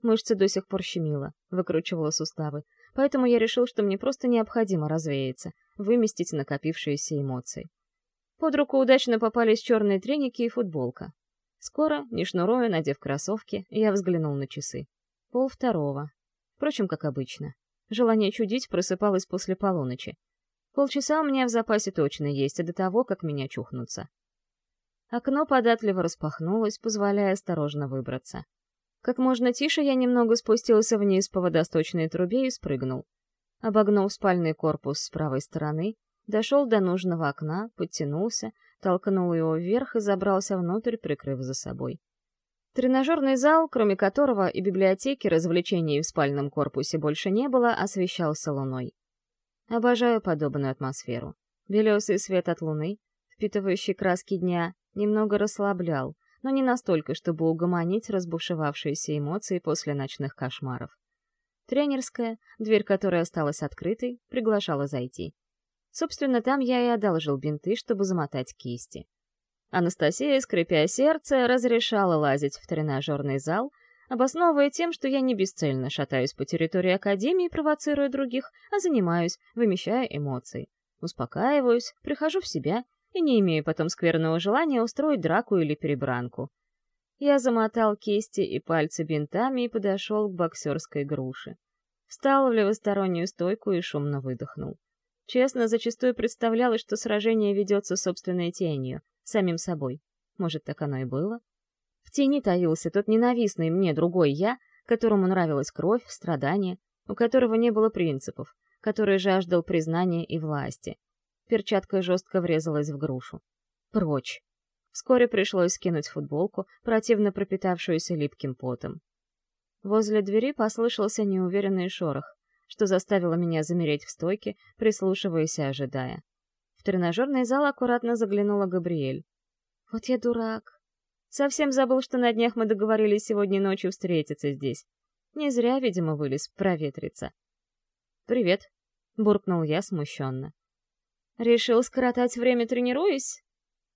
Speaker 1: Мышцы до сих пор щемило, выкручивала суставы, поэтому я решил, что мне просто необходимо развеяться, выместить накопившиеся эмоции. Под руку удачно попались черные треники и футболка. Скоро, не шнуруя, надев кроссовки, я взглянул на часы. Пол второго. Впрочем, как обычно. Желание чудить просыпалось после полуночи. Полчаса у меня в запасе точно есть, а до того, как меня чухнутся. Окно податливо распахнулось, позволяя осторожно выбраться. Как можно тише я немного спустился вниз по водосточной трубе и спрыгнул. Обогнул спальный корпус с правой стороны, дошел до нужного окна, подтянулся, толкнул его вверх и забрался внутрь, прикрыв за собой. Тренажерный зал, кроме которого и библиотеки развлечений в спальном корпусе больше не было, освещался луной. Обожаю подобную атмосферу. Белесый свет от луны, впитывающий краски дня, немного расслаблял, но не настолько, чтобы угомонить разбушевавшиеся эмоции после ночных кошмаров. Тренерская, дверь которой осталась открытой, приглашала зайти. Собственно, там я и одолжил бинты, чтобы замотать кисти. Анастасия, скрипя сердце, разрешала лазить в тренажерный зал, обосновывая тем, что я не бесцельно шатаюсь по территории Академии, провоцируя других, а занимаюсь, вымещая эмоции. Успокаиваюсь, прихожу в себя и не имею потом скверного желания устроить драку или перебранку. Я замотал кисти и пальцы бинтами и подошел к боксерской груше. Встал в левостороннюю стойку и шумно выдохнул. Честно, зачастую представлялось, что сражение ведется собственной тенью, самим собой. Может, так оно и было? В тени таился тот ненавистный мне другой я, которому нравилась кровь, страдания, у которого не было принципов, который жаждал признания и власти, Перчатка жестко врезалась в грушу. Прочь. Вскоре пришлось скинуть футболку, противно пропитавшуюся липким потом. Возле двери послышался неуверенный шорох, что заставило меня замереть в стойке, прислушиваясь и ожидая. В тренажерный зал аккуратно заглянула Габриэль. Вот я дурак. Совсем забыл, что на днях мы договорились сегодня ночью встретиться здесь. Не зря, видимо, вылез проветриться. «Привет», — буркнул я смущенно. «Решил скоротать время, тренируясь?»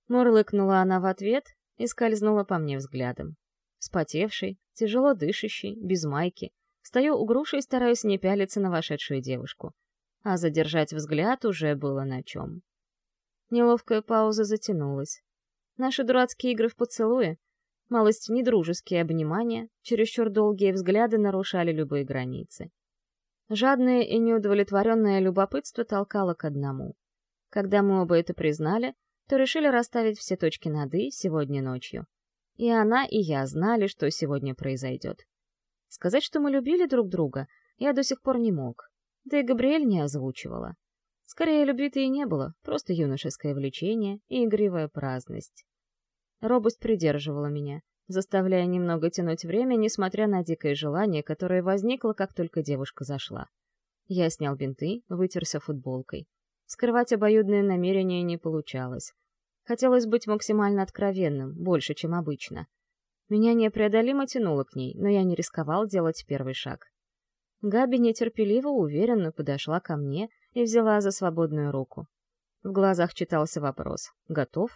Speaker 1: Мурлыкнула она в ответ и скользнула по мне взглядом. Спотевший, тяжело дышащий, без майки. Стою у груши и стараюсь не пялиться на вошедшую девушку. А задержать взгляд уже было на чем. Неловкая пауза затянулась. Наши дурацкие игры в поцелуе. Малость недружеские обнимания, чересчур долгие взгляды нарушали любые границы. Жадное и неудовлетворенное любопытство толкало к одному. Когда мы оба это признали, то решили расставить все точки над «и» сегодня ночью. И она, и я знали, что сегодня произойдет. Сказать, что мы любили друг друга, я до сих пор не мог. Да и Габриэль не озвучивала. Скорее, любви-то и не было, просто юношеское влечение и игривая праздность. Робость придерживала меня, заставляя немного тянуть время, несмотря на дикое желание, которое возникло, как только девушка зашла. Я снял бинты, вытерся футболкой. Скрывать обоюдные намерения не получалось. Хотелось быть максимально откровенным, больше, чем обычно. Меня непреодолимо тянуло к ней, но я не рисковал делать первый шаг. Габи нетерпеливо, уверенно подошла ко мне и взяла за свободную руку. В глазах читался вопрос «Готов?».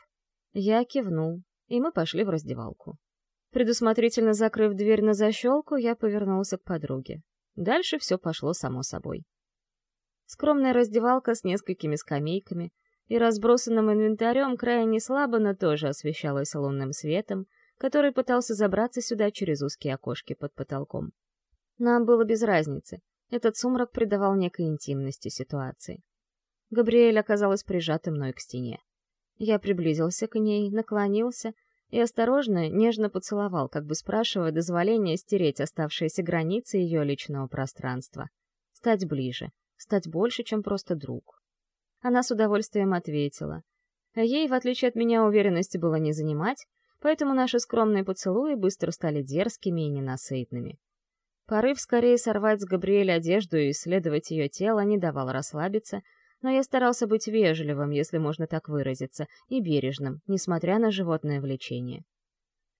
Speaker 1: Я кивнул, и мы пошли в раздевалку. Предусмотрительно закрыв дверь на защелку, я повернулся к подруге. Дальше все пошло само собой. Скромная раздевалка с несколькими скамейками и разбросанным инвентарем крайне слабо, но тоже освещалась лунным светом, который пытался забраться сюда через узкие окошки под потолком. Нам было без разницы. Этот сумрак придавал некой интимности ситуации. Габриэль оказалась прижата мной к стене. Я приблизился к ней, наклонился и осторожно, нежно поцеловал, как бы спрашивая дозволения стереть оставшиеся границы ее личного пространства. Стать ближе, стать больше, чем просто друг. Она с удовольствием ответила. Ей, в отличие от меня, уверенности было не занимать, поэтому наши скромные поцелуи быстро стали дерзкими и ненасытными. Порыв скорее сорвать с Габриэль одежду и исследовать ее тело не давал расслабиться — но я старался быть вежливым, если можно так выразиться, и бережным, несмотря на животное влечение.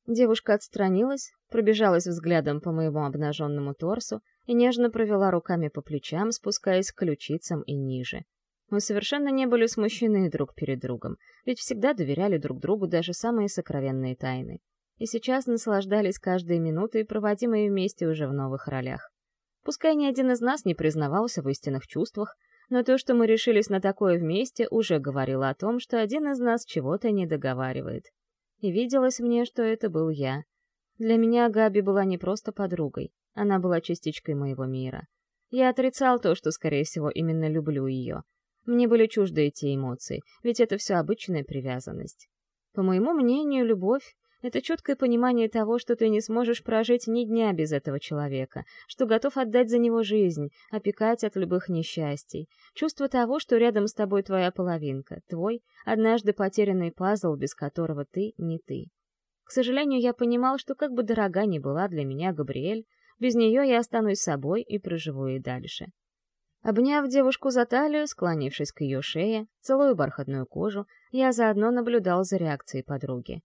Speaker 1: Девушка отстранилась, пробежалась взглядом по моему обнаженному торсу и нежно провела руками по плечам, спускаясь к ключицам и ниже. Мы совершенно не были смущены друг перед другом, ведь всегда доверяли друг другу даже самые сокровенные тайны. И сейчас наслаждались каждой минутой, проводимой вместе уже в новых ролях. Пускай ни один из нас не признавался в истинных чувствах, но то, что мы решились на такое вместе, уже говорило о том, что один из нас чего-то не договаривает. И виделось мне, что это был я. Для меня Габи была не просто подругой, она была частичкой моего мира. Я отрицал то, что, скорее всего, именно люблю ее. Мне были чужды эти эмоции, ведь это все обычная привязанность. По моему мнению, любовь это четкое понимание того, что ты не сможешь прожить ни дня без этого человека, что готов отдать за него жизнь, опекать от любых несчастий. Чувство того, что рядом с тобой твоя половинка, твой, однажды потерянный пазл, без которого ты не ты. К сожалению, я понимал, что как бы дорога ни была для меня Габриэль, без нее я останусь собой и проживу и дальше. Обняв девушку за талию, склонившись к ее шее, целую бархатную кожу, я заодно наблюдал за реакцией подруги.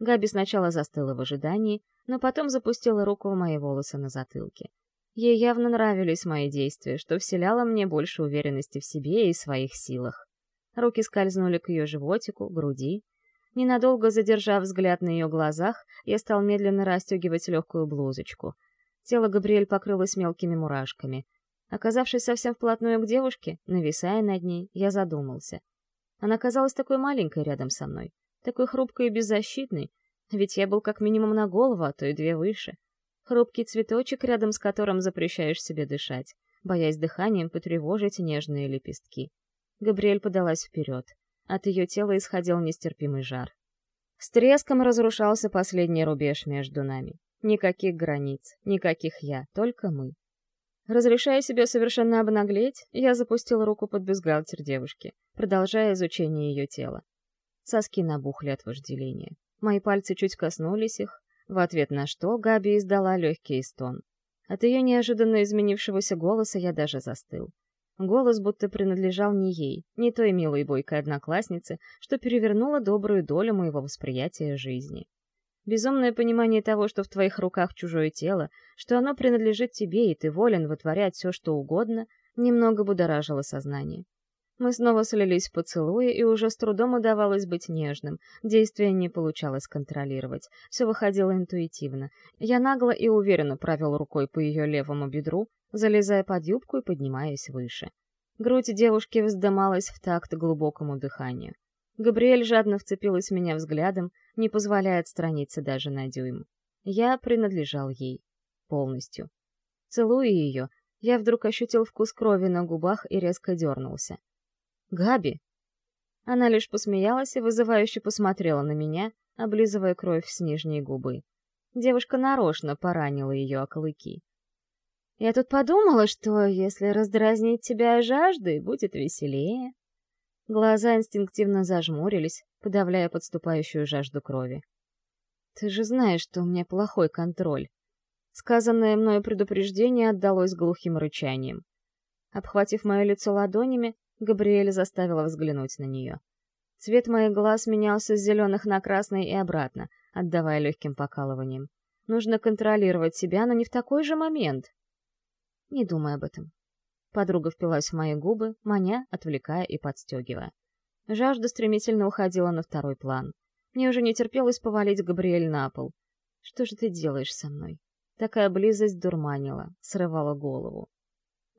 Speaker 1: Габи сначала застыла в ожидании, но потом запустила руку в мои волосы на затылке. Ей явно нравились мои действия, что вселяло мне больше уверенности в себе и своих силах. Руки скользнули к ее животику, груди. Ненадолго задержав взгляд на ее глазах, я стал медленно расстегивать легкую блузочку. Тело Габриэль покрылось мелкими мурашками. Оказавшись совсем вплотную к девушке, нависая над ней, я задумался. Она казалась такой маленькой рядом со мной такой хрупкой и беззащитной, ведь я был как минимум на голову, а то и две выше. Хрупкий цветочек, рядом с которым запрещаешь себе дышать, боясь дыханием потревожить нежные лепестки. Габриэль подалась вперед. От ее тела исходил нестерпимый жар. С треском разрушался последний рубеж между нами. Никаких границ, никаких «я», только мы. Разрешая себе совершенно обнаглеть, я запустил руку под бюстгальтер девушки, продолжая изучение ее тела. Соски набухли от вожделения. Мои пальцы чуть коснулись их, в ответ на что Габи издала легкий стон. От ее неожиданно изменившегося голоса я даже застыл. Голос будто принадлежал не ей, не той милой бойкой однокласснице, что перевернула добрую долю моего восприятия жизни. Безумное понимание того, что в твоих руках чужое тело, что оно принадлежит тебе, и ты волен вытворять все, что угодно, немного будоражило сознание. Мы снова слились в поцелуи, и уже с трудом удавалось быть нежным. Действие не получалось контролировать. Все выходило интуитивно. Я нагло и уверенно провел рукой по ее левому бедру, залезая под юбку и поднимаясь выше. Грудь девушки вздымалась в такт глубокому дыханию. Габриэль жадно вцепилась в меня взглядом, не позволяя отстраниться даже на дюйм. Я принадлежал ей. Полностью. Целуя ее, я вдруг ощутил вкус крови на губах и резко дернулся. «Габи!» Она лишь посмеялась и вызывающе посмотрела на меня, облизывая кровь с нижней губы. Девушка нарочно поранила ее о клыки. «Я тут подумала, что если раздразнить тебя жаждой, будет веселее». Глаза инстинктивно зажмурились, подавляя подступающую жажду крови. «Ты же знаешь, что у меня плохой контроль». Сказанное мною предупреждение отдалось глухим рычанием. Обхватив мое лицо ладонями, Габриэль заставила взглянуть на нее. Цвет моих глаз менялся с зеленых на красный и обратно, отдавая легким покалыванием. Нужно контролировать себя, но не в такой же момент. Не думай об этом. Подруга впилась в мои губы, маня, отвлекая и подстегивая. Жажда стремительно уходила на второй план. Мне уже не терпелось повалить Габриэль на пол. Что же ты делаешь со мной? Такая близость дурманила, срывала голову.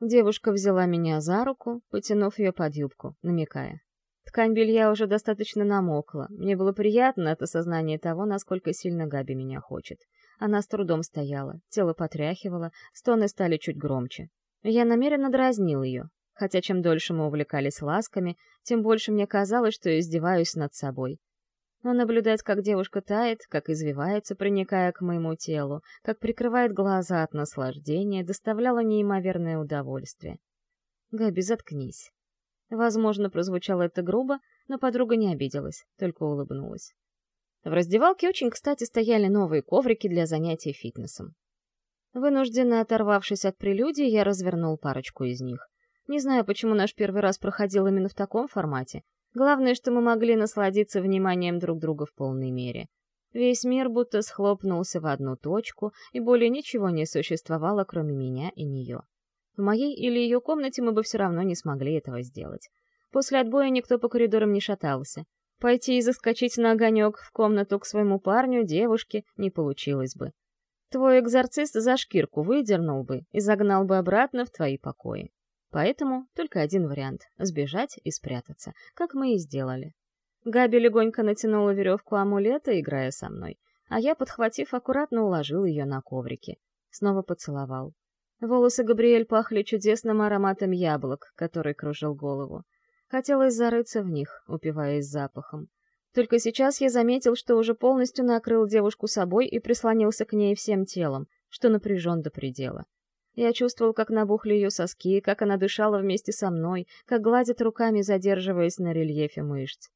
Speaker 1: Девушка взяла меня за руку, потянув ее под юбку, намекая. Ткань белья уже достаточно намокла. Мне было приятно от осознания того, насколько сильно Габи меня хочет. Она с трудом стояла, тело потряхивало, стоны стали чуть громче. Я намеренно дразнил ее, хотя чем дольше мы увлекались ласками, тем больше мне казалось, что издеваюсь над собой. Но наблюдать, как девушка тает, как извивается, проникая к моему телу, как прикрывает глаза от наслаждения, доставляло неимоверное удовольствие. «Габи, заткнись». Возможно, прозвучало это грубо, но подруга не обиделась, только улыбнулась. В раздевалке очень кстати стояли новые коврики для занятий фитнесом. Вынужденно оторвавшись от прелюдии, я развернул парочку из них. Не знаю, почему наш первый раз проходил именно в таком формате. Главное, что мы могли насладиться вниманием друг друга в полной мере. Весь мир будто схлопнулся в одну точку, и более ничего не существовало, кроме меня и нее. В моей или ее комнате мы бы все равно не смогли этого сделать. После отбоя никто по коридорам не шатался. Пойти и заскочить на огонек в комнату к своему парню, девушке, не получилось бы. Твой экзорцист за шкирку выдернул бы и загнал бы обратно в твои покои. Поэтому только один вариант — сбежать и спрятаться, как мы и сделали. Габи легонько натянула веревку амулета, играя со мной, а я, подхватив, аккуратно уложил ее на коврике. Снова поцеловал. Волосы Габриэль пахли чудесным ароматом яблок, который кружил голову. Хотелось зарыться в них, упиваясь запахом. Только сейчас я заметил, что уже полностью накрыл девушку собой и прислонился к ней всем телом, что напряжен до предела. Я чувствовал, как набухли ее соски, как она дышала вместе со мной, как гладит руками, задерживаясь на рельефе мышц.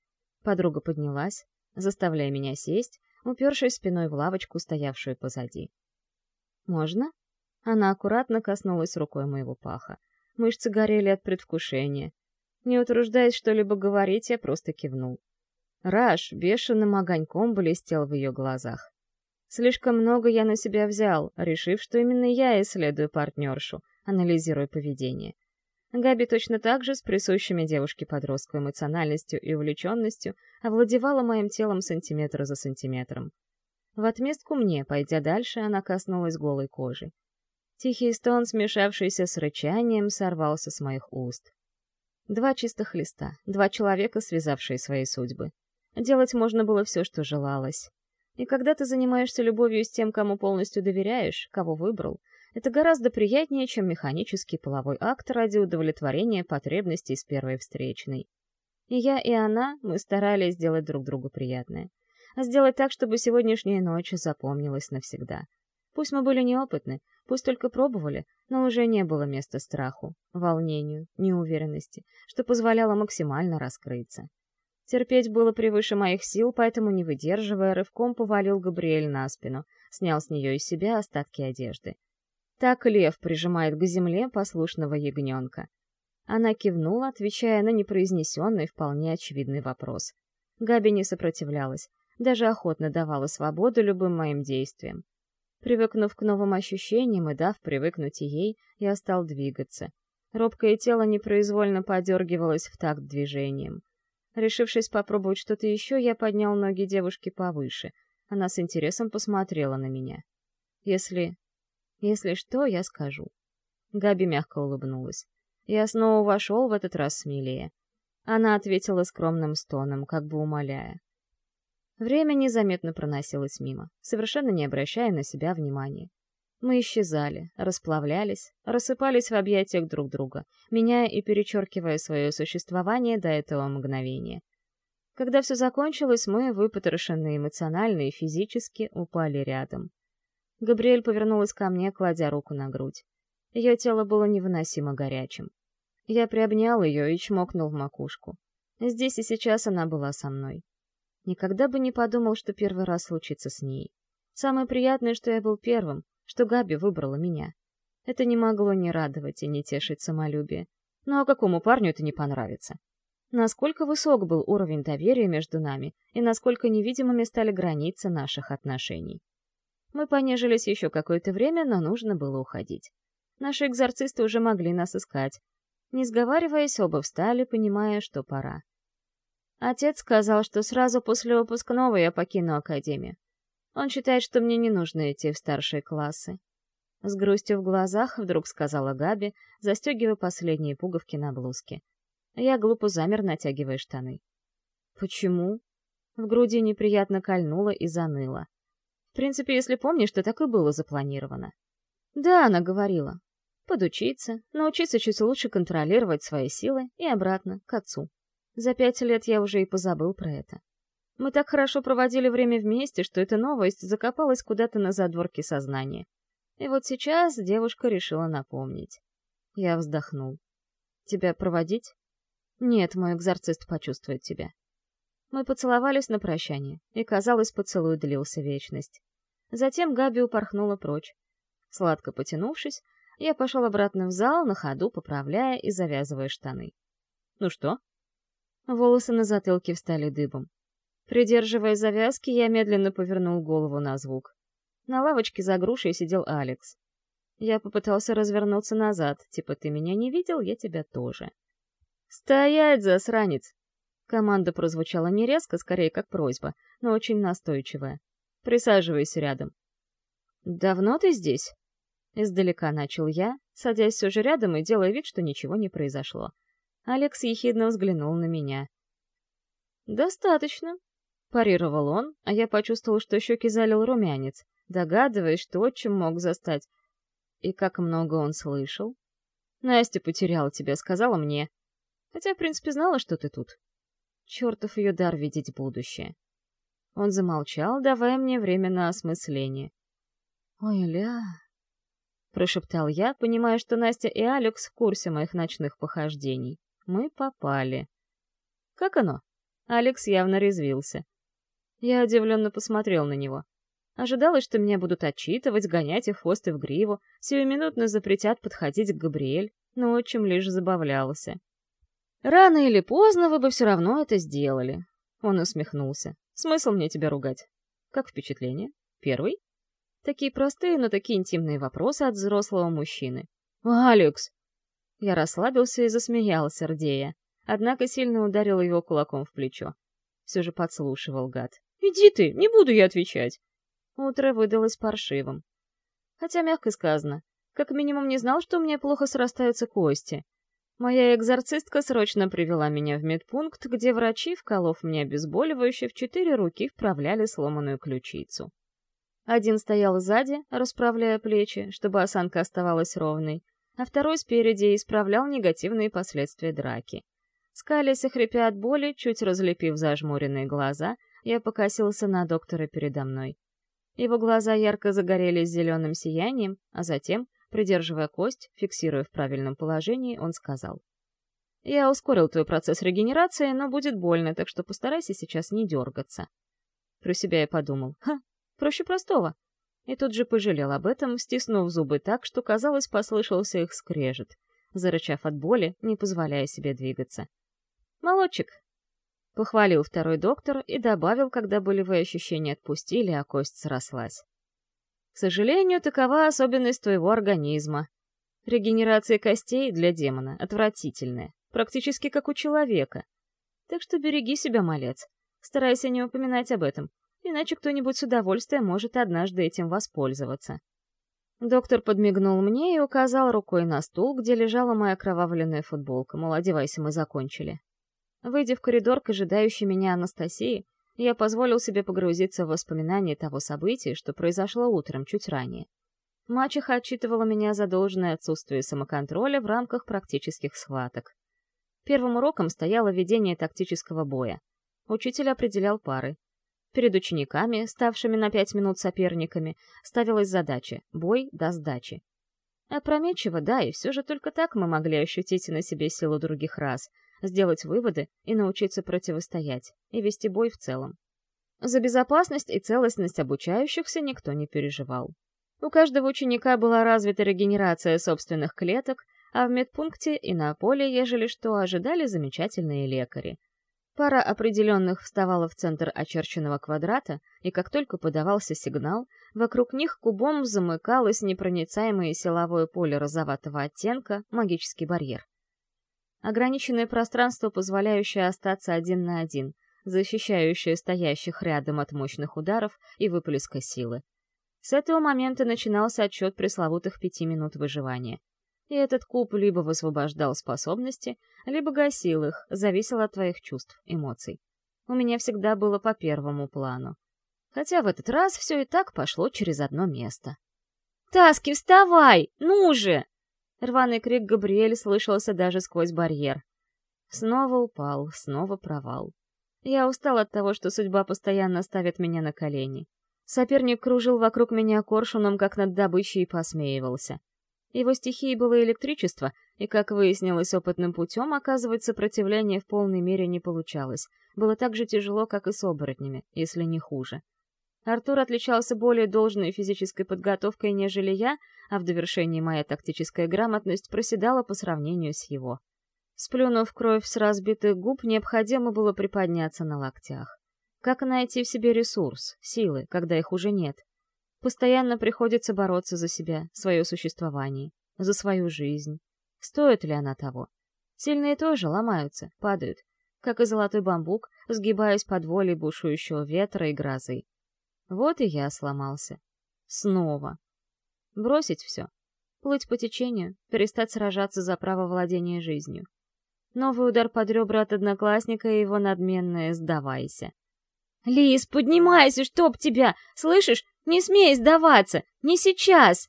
Speaker 1: Подруга поднялась, заставляя меня сесть, упершись спиной в лавочку, стоявшую позади. «Можно?» Она аккуратно коснулась рукой моего паха. Мышцы горели от предвкушения. Не утруждаясь что-либо говорить, я просто кивнул. Раш бешеным огоньком блестел в ее глазах. Слишком много я на себя взял, решив, что именно я исследую партнершу, анализируя поведение. Габи точно так же с присущими девушке-подростку эмоциональностью и увлеченностью овладевала моим телом сантиметр за сантиметром. В отместку мне, пойдя дальше, она коснулась голой кожи. Тихий стон, смешавшийся с рычанием, сорвался с моих уст. Два чистых листа, два человека, связавшие свои судьбы. Делать можно было все, что желалось. И когда ты занимаешься любовью с тем, кому полностью доверяешь, кого выбрал, это гораздо приятнее, чем механический половой акт ради удовлетворения потребностей с первой встречной. И я, и она, мы старались сделать друг другу приятное. Сделать так, чтобы сегодняшняя ночь запомнилась навсегда. Пусть мы были неопытны, пусть только пробовали, но уже не было места страху, волнению, неуверенности, что позволяло максимально раскрыться. Терпеть было превыше моих сил, поэтому, не выдерживая, рывком повалил Габриэль на спину, снял с нее и себя остатки одежды. Так лев прижимает к земле послушного ягненка. Она кивнула, отвечая на непроизнесенный, вполне очевидный вопрос. Габи не сопротивлялась, даже охотно давала свободу любым моим действиям. Привыкнув к новым ощущениям и дав привыкнуть ей, я стал двигаться. Робкое тело непроизвольно подергивалось в такт движением. Решившись попробовать что-то еще, я поднял ноги девушки повыше. Она с интересом посмотрела на меня. «Если... если что, я скажу». Габи мягко улыбнулась. Я снова вошел в этот раз смелее. Она ответила скромным стоном, как бы умоляя. Время незаметно проносилось мимо, совершенно не обращая на себя внимания. Мы исчезали, расплавлялись, рассыпались в объятиях друг друга, меняя и перечеркивая свое существование до этого мгновения. Когда все закончилось, мы, выпотрошенные эмоционально и физически, упали рядом. Габриэль повернулась ко мне, кладя руку на грудь. Ее тело было невыносимо горячим. Я приобнял ее и чмокнул в макушку. Здесь и сейчас она была со мной. Никогда бы не подумал, что первый раз случится с ней. Самое приятное, что я был первым, что Габи выбрала меня. Это не могло не радовать и не тешить самолюбие. Ну а какому парню это не понравится? Насколько высок был уровень доверия между нами и насколько невидимыми стали границы наших отношений. Мы понежились еще какое-то время, но нужно было уходить. Наши экзорцисты уже могли нас искать. Не сговариваясь, оба встали, понимая, что пора. Отец сказал, что сразу после выпускного я покину академию. Он считает, что мне не нужно идти в старшие классы. С грустью в глазах вдруг сказала Габи, застегивая последние пуговки на блузке. Я глупо замер, натягивая штаны. «Почему?» В груди неприятно кольнуло и заныло. В принципе, если помнишь, что так и было запланировано. Да, она говорила. Подучиться, научиться чуть лучше контролировать свои силы и обратно, к отцу. За пять лет я уже и позабыл про это. Мы так хорошо проводили время вместе, что эта новость закопалась куда-то на задворке сознания. И вот сейчас девушка решила напомнить. Я вздохнул. «Тебя проводить?» «Нет, мой экзорцист почувствует тебя». Мы поцеловались на прощание, и, казалось, поцелуй длился вечность. Затем Габи упорхнула прочь. Сладко потянувшись, я пошел обратно в зал, на ходу поправляя и завязывая штаны. «Ну что?» Волосы на затылке встали дыбом. Придерживая завязки, я медленно повернул голову на звук. На лавочке за грушей сидел Алекс. Я попытался развернуться назад, типа «ты меня не видел, я тебя тоже». «Стоять, засранец!» Команда прозвучала не резко, скорее как просьба, но очень настойчивая. «Присаживайся рядом». «Давно ты здесь?» Издалека начал я, садясь все же рядом и делая вид, что ничего не произошло. Алекс ехидно взглянул на меня. «Достаточно», — парировал он, а я почувствовал, что щеки залил румянец, догадываясь, что отчим мог застать. И как много он слышал. «Настя потеряла тебя, сказала мне. Хотя, в принципе, знала, что ты тут. Чертов ее дар видеть будущее». Он замолчал, давая мне время на осмысление. «Ой-ля...» — прошептал я, понимая, что Настя и Алекс в курсе моих ночных похождений. Мы попали. Как оно? Алекс явно резвился. Я удивленно посмотрел на него. Ожидалось, что меня будут отчитывать, гонять и в хвост и в гриву, сиюминутно запретят подходить к Габриэль, но отчим лишь забавлялся. «Рано или поздно вы бы все равно это сделали», — он усмехнулся. «Смысл мне тебя ругать? Как впечатление? Первый?» Такие простые, но такие интимные вопросы от взрослого мужчины. «Алекс!» Я расслабился и засмеялся, рдея. Однако сильно ударил его кулаком в плечо. Все же подслушивал гад. «Иди ты, не буду я отвечать!» Утро выдалось паршивым. Хотя мягко сказано. Как минимум не знал, что у меня плохо срастаются кости. Моя экзорцистка срочно привела меня в медпункт, где врачи, вколов мне обезболивающее, в четыре руки вправляли сломанную ключицу. Один стоял сзади, расправляя плечи, чтобы осанка оставалась ровной, а второй спереди исправлял негативные последствия драки. Скалясь и хрипя от боли, чуть разлепив зажмуренные глаза, я покосился на доктора передо мной. Его глаза ярко загорелись зеленым сиянием, а затем, придерживая кость, фиксируя в правильном положении, он сказал. «Я ускорил твой процесс регенерации, но будет больно, так что постарайся сейчас не дергаться». Про себя я подумал. «Ха, проще простого и тут же пожалел об этом, стиснув зубы так, что, казалось, послышался их скрежет, зарычав от боли, не позволяя себе двигаться. «Молодчик!» — похвалил второй доктор и добавил, когда болевые ощущения отпустили, а кость срослась. «К сожалению, такова особенность твоего организма. Регенерация костей для демона отвратительная, практически как у человека. Так что береги себя, малец. Старайся не упоминать об этом, иначе кто-нибудь с удовольствием может однажды этим воспользоваться. Доктор подмигнул мне и указал рукой на стул, где лежала моя кровавленная футболка, мол, одевайся, мы закончили. Выйдя в коридор к ожидающей меня Анастасии, я позволил себе погрузиться в воспоминания того события, что произошло утром, чуть ранее. Мачеха отчитывала меня за должное отсутствие самоконтроля в рамках практических схваток. Первым уроком стояло ведение тактического боя. Учитель определял пары. Перед учениками, ставшими на пять минут соперниками, ставилась задача — бой до сдачи. Опрометчиво, да, и все же только так мы могли ощутить на себе силу других рас, сделать выводы и научиться противостоять, и вести бой в целом. За безопасность и целостность обучающихся никто не переживал. У каждого ученика была развита регенерация собственных клеток, а в медпункте и на поле, ежели что, ожидали замечательные лекари. Пара определенных вставала в центр очерченного квадрата, и как только подавался сигнал, вокруг них кубом замыкалось непроницаемое силовое поле розоватого оттенка, магический барьер. Ограниченное пространство, позволяющее остаться один на один, защищающее стоящих рядом от мощных ударов и выплеска силы. С этого момента начинался отчет пресловутых пяти минут выживания. И этот куб либо высвобождал способности, либо гасил их, зависело от твоих чувств, эмоций. У меня всегда было по первому плану. Хотя в этот раз все и так пошло через одно место. «Таски, вставай! Ну же!» Рваный крик Габриэль слышался даже сквозь барьер. Снова упал, снова провал. Я устал от того, что судьба постоянно ставит меня на колени. Соперник кружил вокруг меня коршуном, как над добычей, и посмеивался. Его стихией было электричество, и, как выяснилось опытным путем, оказывать сопротивление в полной мере не получалось. Было так же тяжело, как и с оборотнями, если не хуже. Артур отличался более должной физической подготовкой, нежели я, а в довершении моя тактическая грамотность проседала по сравнению с его. Сплюнув кровь с разбитых губ, необходимо было приподняться на локтях. Как найти в себе ресурс, силы, когда их уже нет? Постоянно приходится бороться за себя, свое существование, за свою жизнь. Стоит ли она того? Сильные тоже ломаются, падают, как и золотой бамбук, сгибаясь под волей бушующего ветра и грозы. Вот и я сломался. Снова. Бросить все. Плыть по течению, перестать сражаться за право владения жизнью. Новый удар под ребра от одноклассника и его надменное «сдавайся». «Лис, поднимайся, чтоб тебя! Слышишь? Не смей сдаваться! Не сейчас!»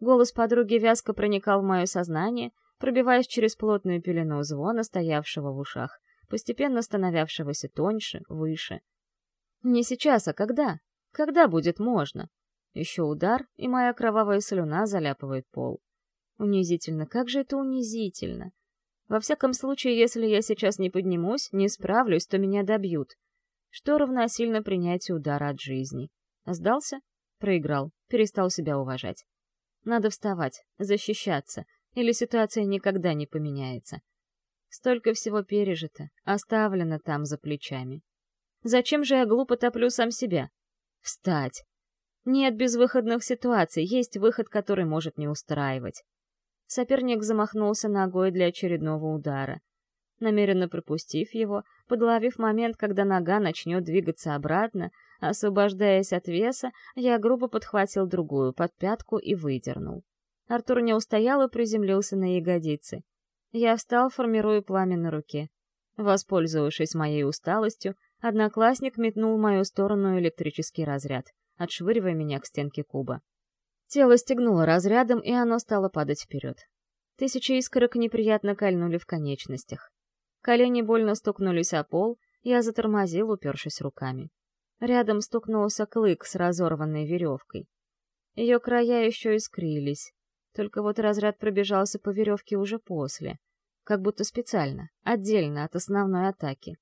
Speaker 1: Голос подруги вязко проникал в мое сознание, пробиваясь через плотную пелену звона, стоявшего в ушах, постепенно становявшегося тоньше, выше. Не сейчас, а когда? Когда будет можно? Еще удар, и моя кровавая слюна заляпывает пол. Унизительно, как же это унизительно. Во всяком случае, если я сейчас не поднимусь, не справлюсь, то меня добьют. Что равносильно принятию удара от жизни. Сдался? Проиграл, перестал себя уважать. Надо вставать, защищаться, или ситуация никогда не поменяется. Столько всего пережито, оставлено там за плечами. Зачем же я глупо топлю сам себя? Встать. Нет безвыходных ситуаций, есть выход, который может не устраивать. Соперник замахнулся ногой для очередного удара. Намеренно пропустив его, подловив момент, когда нога начнет двигаться обратно, освобождаясь от веса, я грубо подхватил другую под пятку и выдернул. Артур не устоял и приземлился на ягодицы. Я встал, формируя пламя на руке. Воспользовавшись моей усталостью, Одноклассник метнул в мою сторону электрический разряд, отшвыривая меня к стенке куба. Тело стегнуло разрядом, и оно стало падать вперед. Тысячи искорок неприятно кольнули в конечностях. Колени больно стукнулись о пол, я затормозил, упершись руками. Рядом стукнулся клык с разорванной веревкой. Ее края еще искрились, только вот разряд пробежался по веревке уже после, как будто специально, отдельно от основной атаки.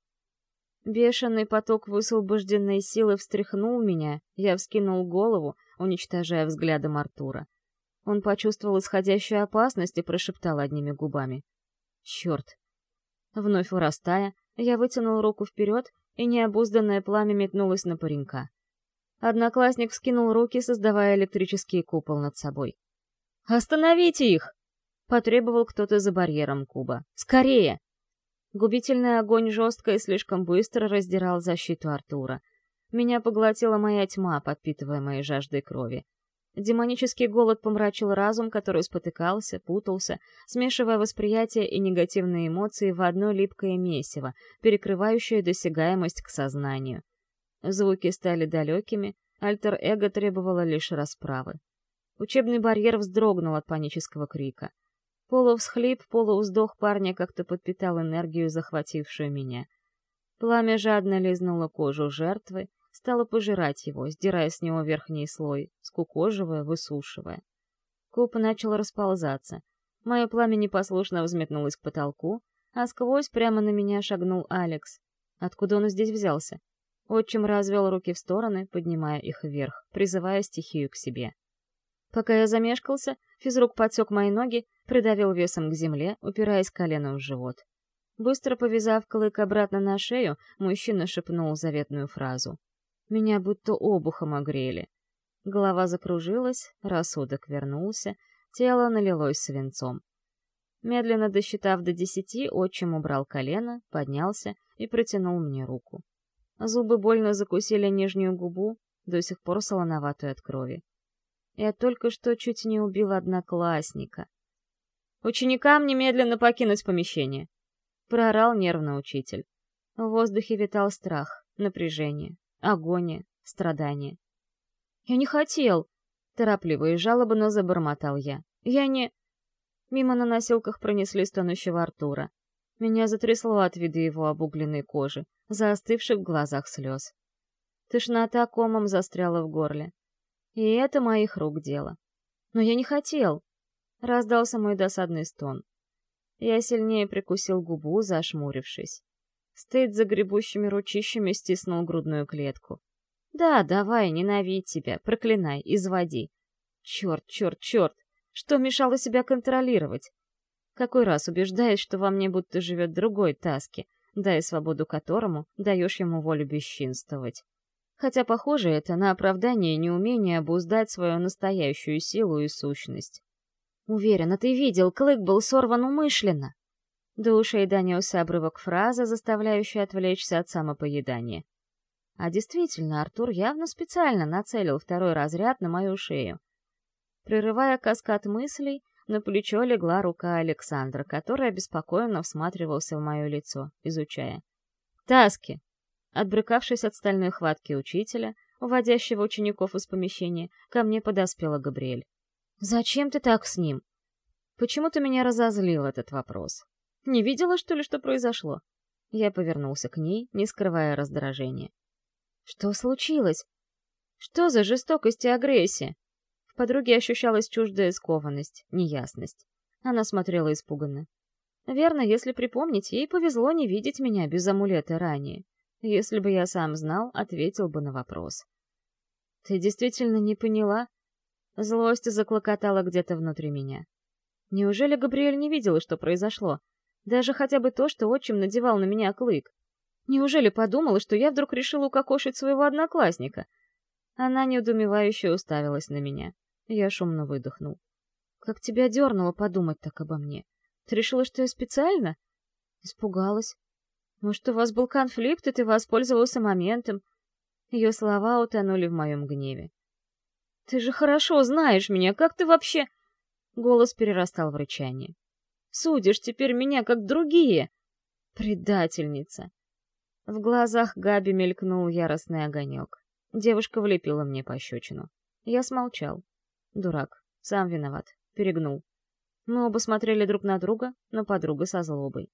Speaker 1: Бешеный поток высвобожденной силы встряхнул меня, я вскинул голову, уничтожая взглядом Артура. Он почувствовал исходящую опасность и прошептал одними губами. «Черт!» Вновь вырастая, я вытянул руку вперед, и необузданное пламя метнулось на паренька. Одноклассник вскинул руки, создавая электрический купол над собой. «Остановите их!» — потребовал кто-то за барьером куба. «Скорее!» Губительный огонь жестко и слишком быстро раздирал защиту Артура. Меня поглотила моя тьма, подпитывая моей жаждой крови. Демонический голод помрачил разум, который спотыкался, путался, смешивая восприятие и негативные эмоции в одно липкое месиво, перекрывающее досягаемость к сознанию. Звуки стали далекими, альтер-эго требовало лишь расправы. Учебный барьер вздрогнул от панического крика. Полувсхлип, полувздох парня как-то подпитал энергию, захватившую меня. Пламя жадно лизнуло кожу жертвы, стала пожирать его, сдирая с него верхний слой, скукоживая, высушивая. Куб начал расползаться. Мое пламя непослушно взметнулось к потолку, а сквозь прямо на меня шагнул Алекс. Откуда он здесь взялся? Отчим развел руки в стороны, поднимая их вверх, призывая стихию к себе. Пока я замешкался, физрук подсек мои ноги, придавил весом к земле, упираясь коленом в живот. Быстро повязав клык обратно на шею, мужчина шепнул заветную фразу. Меня будто обухом огрели. Голова закружилась, рассудок вернулся, тело налилось свинцом. Медленно досчитав до десяти, отчим убрал колено, поднялся и протянул мне руку. Зубы больно закусили нижнюю губу, до сих пор солоноватую от крови. Я только что чуть не убил одноклассника. «Ученикам немедленно покинуть помещение!» — прорал нервно учитель. В воздухе витал страх, напряжение, агония, страдания. «Я не хотел!» — торопливо и жалобно забормотал я. «Я не...» Мимо на носилках пронесли стонущего Артура. Меня затрясло от вида его обугленной кожи, заостывших в глазах слез. Тошнота комом застряла в горле. И это моих рук дело. Но я не хотел. Раздался мой досадный стон. Я сильнее прикусил губу, зашмурившись. Стыд за гребущими ручищами стиснул грудную клетку. «Да, давай, ненавидь тебя, проклинай, изводи. Черт, черт, черт! Что мешало себя контролировать? Какой раз убеждает, что во мне будто живет другой Таски, дай свободу которому даешь ему волю бесчинствовать. Хотя похоже это на оправдание неумения обуздать свою настоящую силу и сущность. Уверена, ты видел, клык был сорван умышленно. До ушей донесся обрывок фразы, заставляющий отвлечься от самопоедания. А действительно, Артур явно специально нацелил второй разряд на мою шею. Прерывая каскад мыслей, на плечо легла рука Александра, который обеспокоенно всматривался в мое лицо, изучая. «Таски!» Отбрыкавшись от стальной хватки учителя, уводящего учеников из помещения, ко мне подоспела Габриэль. «Зачем ты так с ним?» Почему-то меня разозлил этот вопрос. Не видела, что ли, что произошло? Я повернулся к ней, не скрывая раздражения. Что случилось? Что за жестокость и агрессия? В подруге ощущалась чуждая скованность, неясность. Она смотрела испуганно. Верно, если припомнить, ей повезло не видеть меня без амулета ранее. Если бы я сам знал, ответил бы на вопрос. «Ты действительно не поняла?» Злость заклокотала где-то внутри меня. Неужели Габриэль не видела, что произошло? Даже хотя бы то, что отчим надевал на меня клык. Неужели подумала, что я вдруг решила укокошить своего одноклассника? Она неудумевающе уставилась на меня. Я шумно выдохнул. «Как тебя дернуло подумать так обо мне? Ты решила, что я специально?» Испугалась. «Может, у вас был конфликт, и ты воспользовался моментом?» Ее слова утонули в моем гневе. «Ты же хорошо знаешь меня, как ты вообще...» Голос перерастал в рычание. Судишь теперь меня, как другие. Предательница. В глазах Габи мелькнул яростный огонек. Девушка влепила мне пощечину. Я смолчал. Дурак. Сам виноват. Перегнул. Мы оба смотрели друг на друга, но подруга со злобой.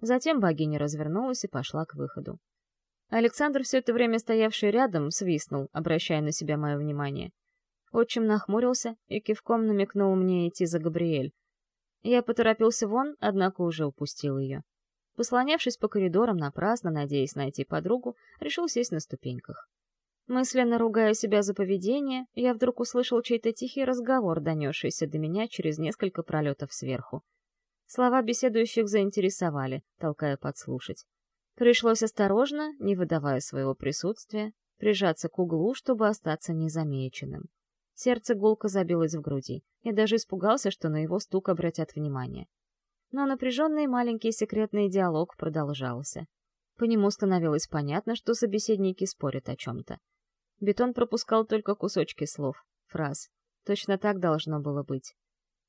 Speaker 1: Затем богиня развернулась и пошла к выходу. Александр, все это время стоявший рядом, свистнул, обращая на себя мое внимание. Отчим нахмурился и кивком намекнул мне идти за Габриэль, я поторопился вон, однако уже упустил ее. Послонявшись по коридорам напрасно, надеясь найти подругу, решил сесть на ступеньках. Мысленно ругая себя за поведение, я вдруг услышал чей-то тихий разговор, донесшийся до меня через несколько пролетов сверху. Слова беседующих заинтересовали, толкая подслушать. Пришлось осторожно, не выдавая своего присутствия, прижаться к углу, чтобы остаться незамеченным. Сердце гулко забилось в груди. Я даже испугался, что на его стук обратят внимание. Но напряженный маленький секретный диалог продолжался. По нему становилось понятно, что собеседники спорят о чем-то. Бетон пропускал только кусочки слов, фраз. Точно так должно было быть.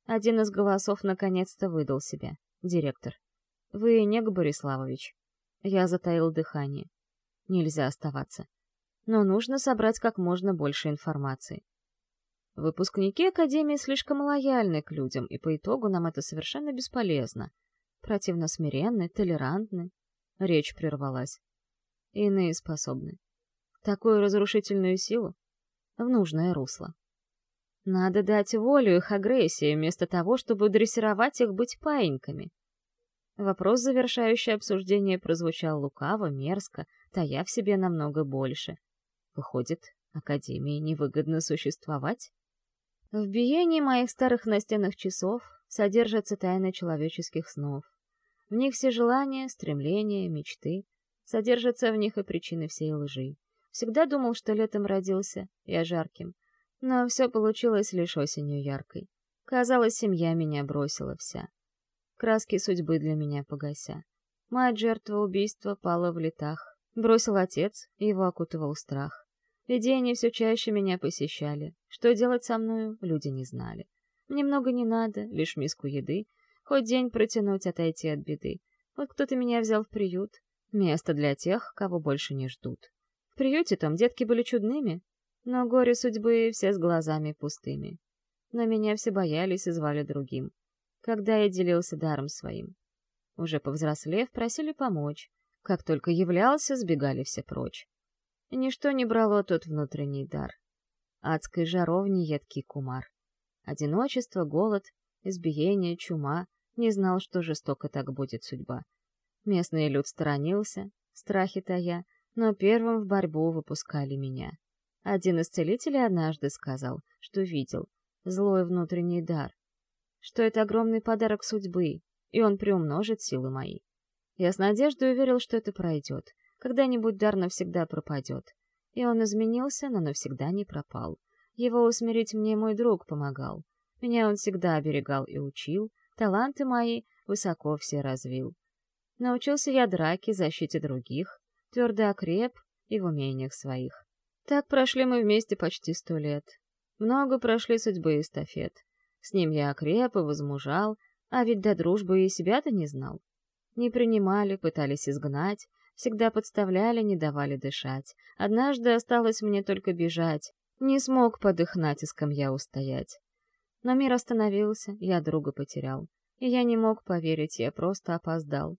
Speaker 1: Один из голосов наконец-то выдал себя. Директор. «Вы Нег Бориславович?» Я затаил дыхание. Нельзя оставаться. Но нужно собрать как можно больше информации. Выпускники Академии слишком лояльны к людям, и по итогу нам это совершенно бесполезно. Противно смиренны, толерантны. Речь прервалась. Иные способны. Такую разрушительную силу в нужное русло. Надо дать волю их агрессии, вместо того, чтобы дрессировать их быть паиньками. Вопрос, завершающий обсуждение, прозвучал лукаво, мерзко, тая в себе намного больше. Выходит, Академии невыгодно существовать? В биении моих старых настенных часов содержатся тайны человеческих снов. В них все желания, стремления, мечты. Содержатся в них и причины всей лжи. Всегда думал, что летом родился, я жарким — но все получилось лишь осенью яркой. Казалось, семья меня бросила вся. Краски судьбы для меня погася. Мать жертва убийства пала в летах. Бросил отец, его окутывал страх. Видения все чаще меня посещали. Что делать со мною, люди не знали. Мне много не надо, лишь миску еды. Хоть день протянуть, отойти от беды. Вот кто-то меня взял в приют. Место для тех, кого больше не ждут. В приюте там детки были чудными, но горе судьбы все с глазами пустыми. Но меня все боялись и звали другим, когда я делился даром своим. Уже повзрослев, просили помочь. Как только являлся, сбегали все прочь. Ничто не брало тот внутренний дар. Адской жаровни едкий кумар. Одиночество, голод, избиение, чума. Не знал, что жестоко так будет судьба. Местный люд сторонился, страхи тая, но первым в борьбу выпускали меня. Один из целителей однажды сказал, что видел злой внутренний дар, что это огромный подарок судьбы, и он приумножит силы мои. Я с надеждой уверил, что это пройдет, когда-нибудь дар навсегда пропадет. И он изменился, но навсегда не пропал. Его усмирить мне мой друг помогал. Меня он всегда оберегал и учил, таланты мои высоко все развил. Научился я драке, защите других, твердо окреп и в умениях своих. Так прошли мы вместе почти сто лет. Много прошли судьбы эстафет. С ним я окреп и возмужал, а ведь до дружбы и себя-то не знал. Не принимали, пытались изгнать, всегда подставляли, не давали дышать. Однажды осталось мне только бежать. Не смог под их натиском я устоять. Но мир остановился, я друга потерял. И я не мог поверить, я просто опоздал.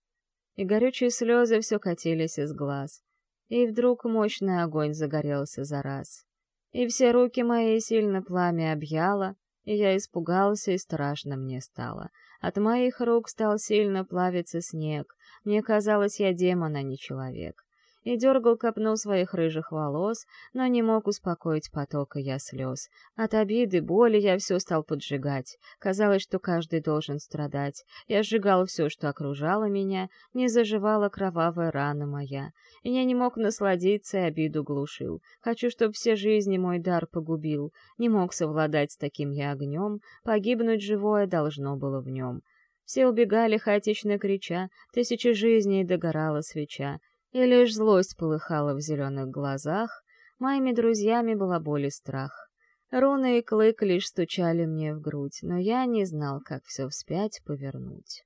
Speaker 1: И горючие слезы все катились из глаз. И вдруг мощный огонь загорелся за раз. И все руки мои сильно пламя объяло, и я испугался, и страшно мне стало. От моих рук стал сильно плавиться снег. Мне казалось, я демон, а не человек и дергал копну своих рыжих волос, но не мог успокоить потока я слез. От обиды, боли я все стал поджигать. Казалось, что каждый должен страдать. Я сжигал все, что окружало меня, не заживала кровавая рана моя. И я не мог насладиться и обиду глушил. Хочу, чтоб все жизни мой дар погубил. Не мог совладать с таким я огнем, погибнуть живое должно было в нем. Все убегали, хаотично крича, тысячи жизней догорала свеча и лишь злость полыхала в зеленых глазах, моими друзьями была боль и страх. Руна и клык лишь стучали мне в грудь, но я не знал, как все вспять повернуть.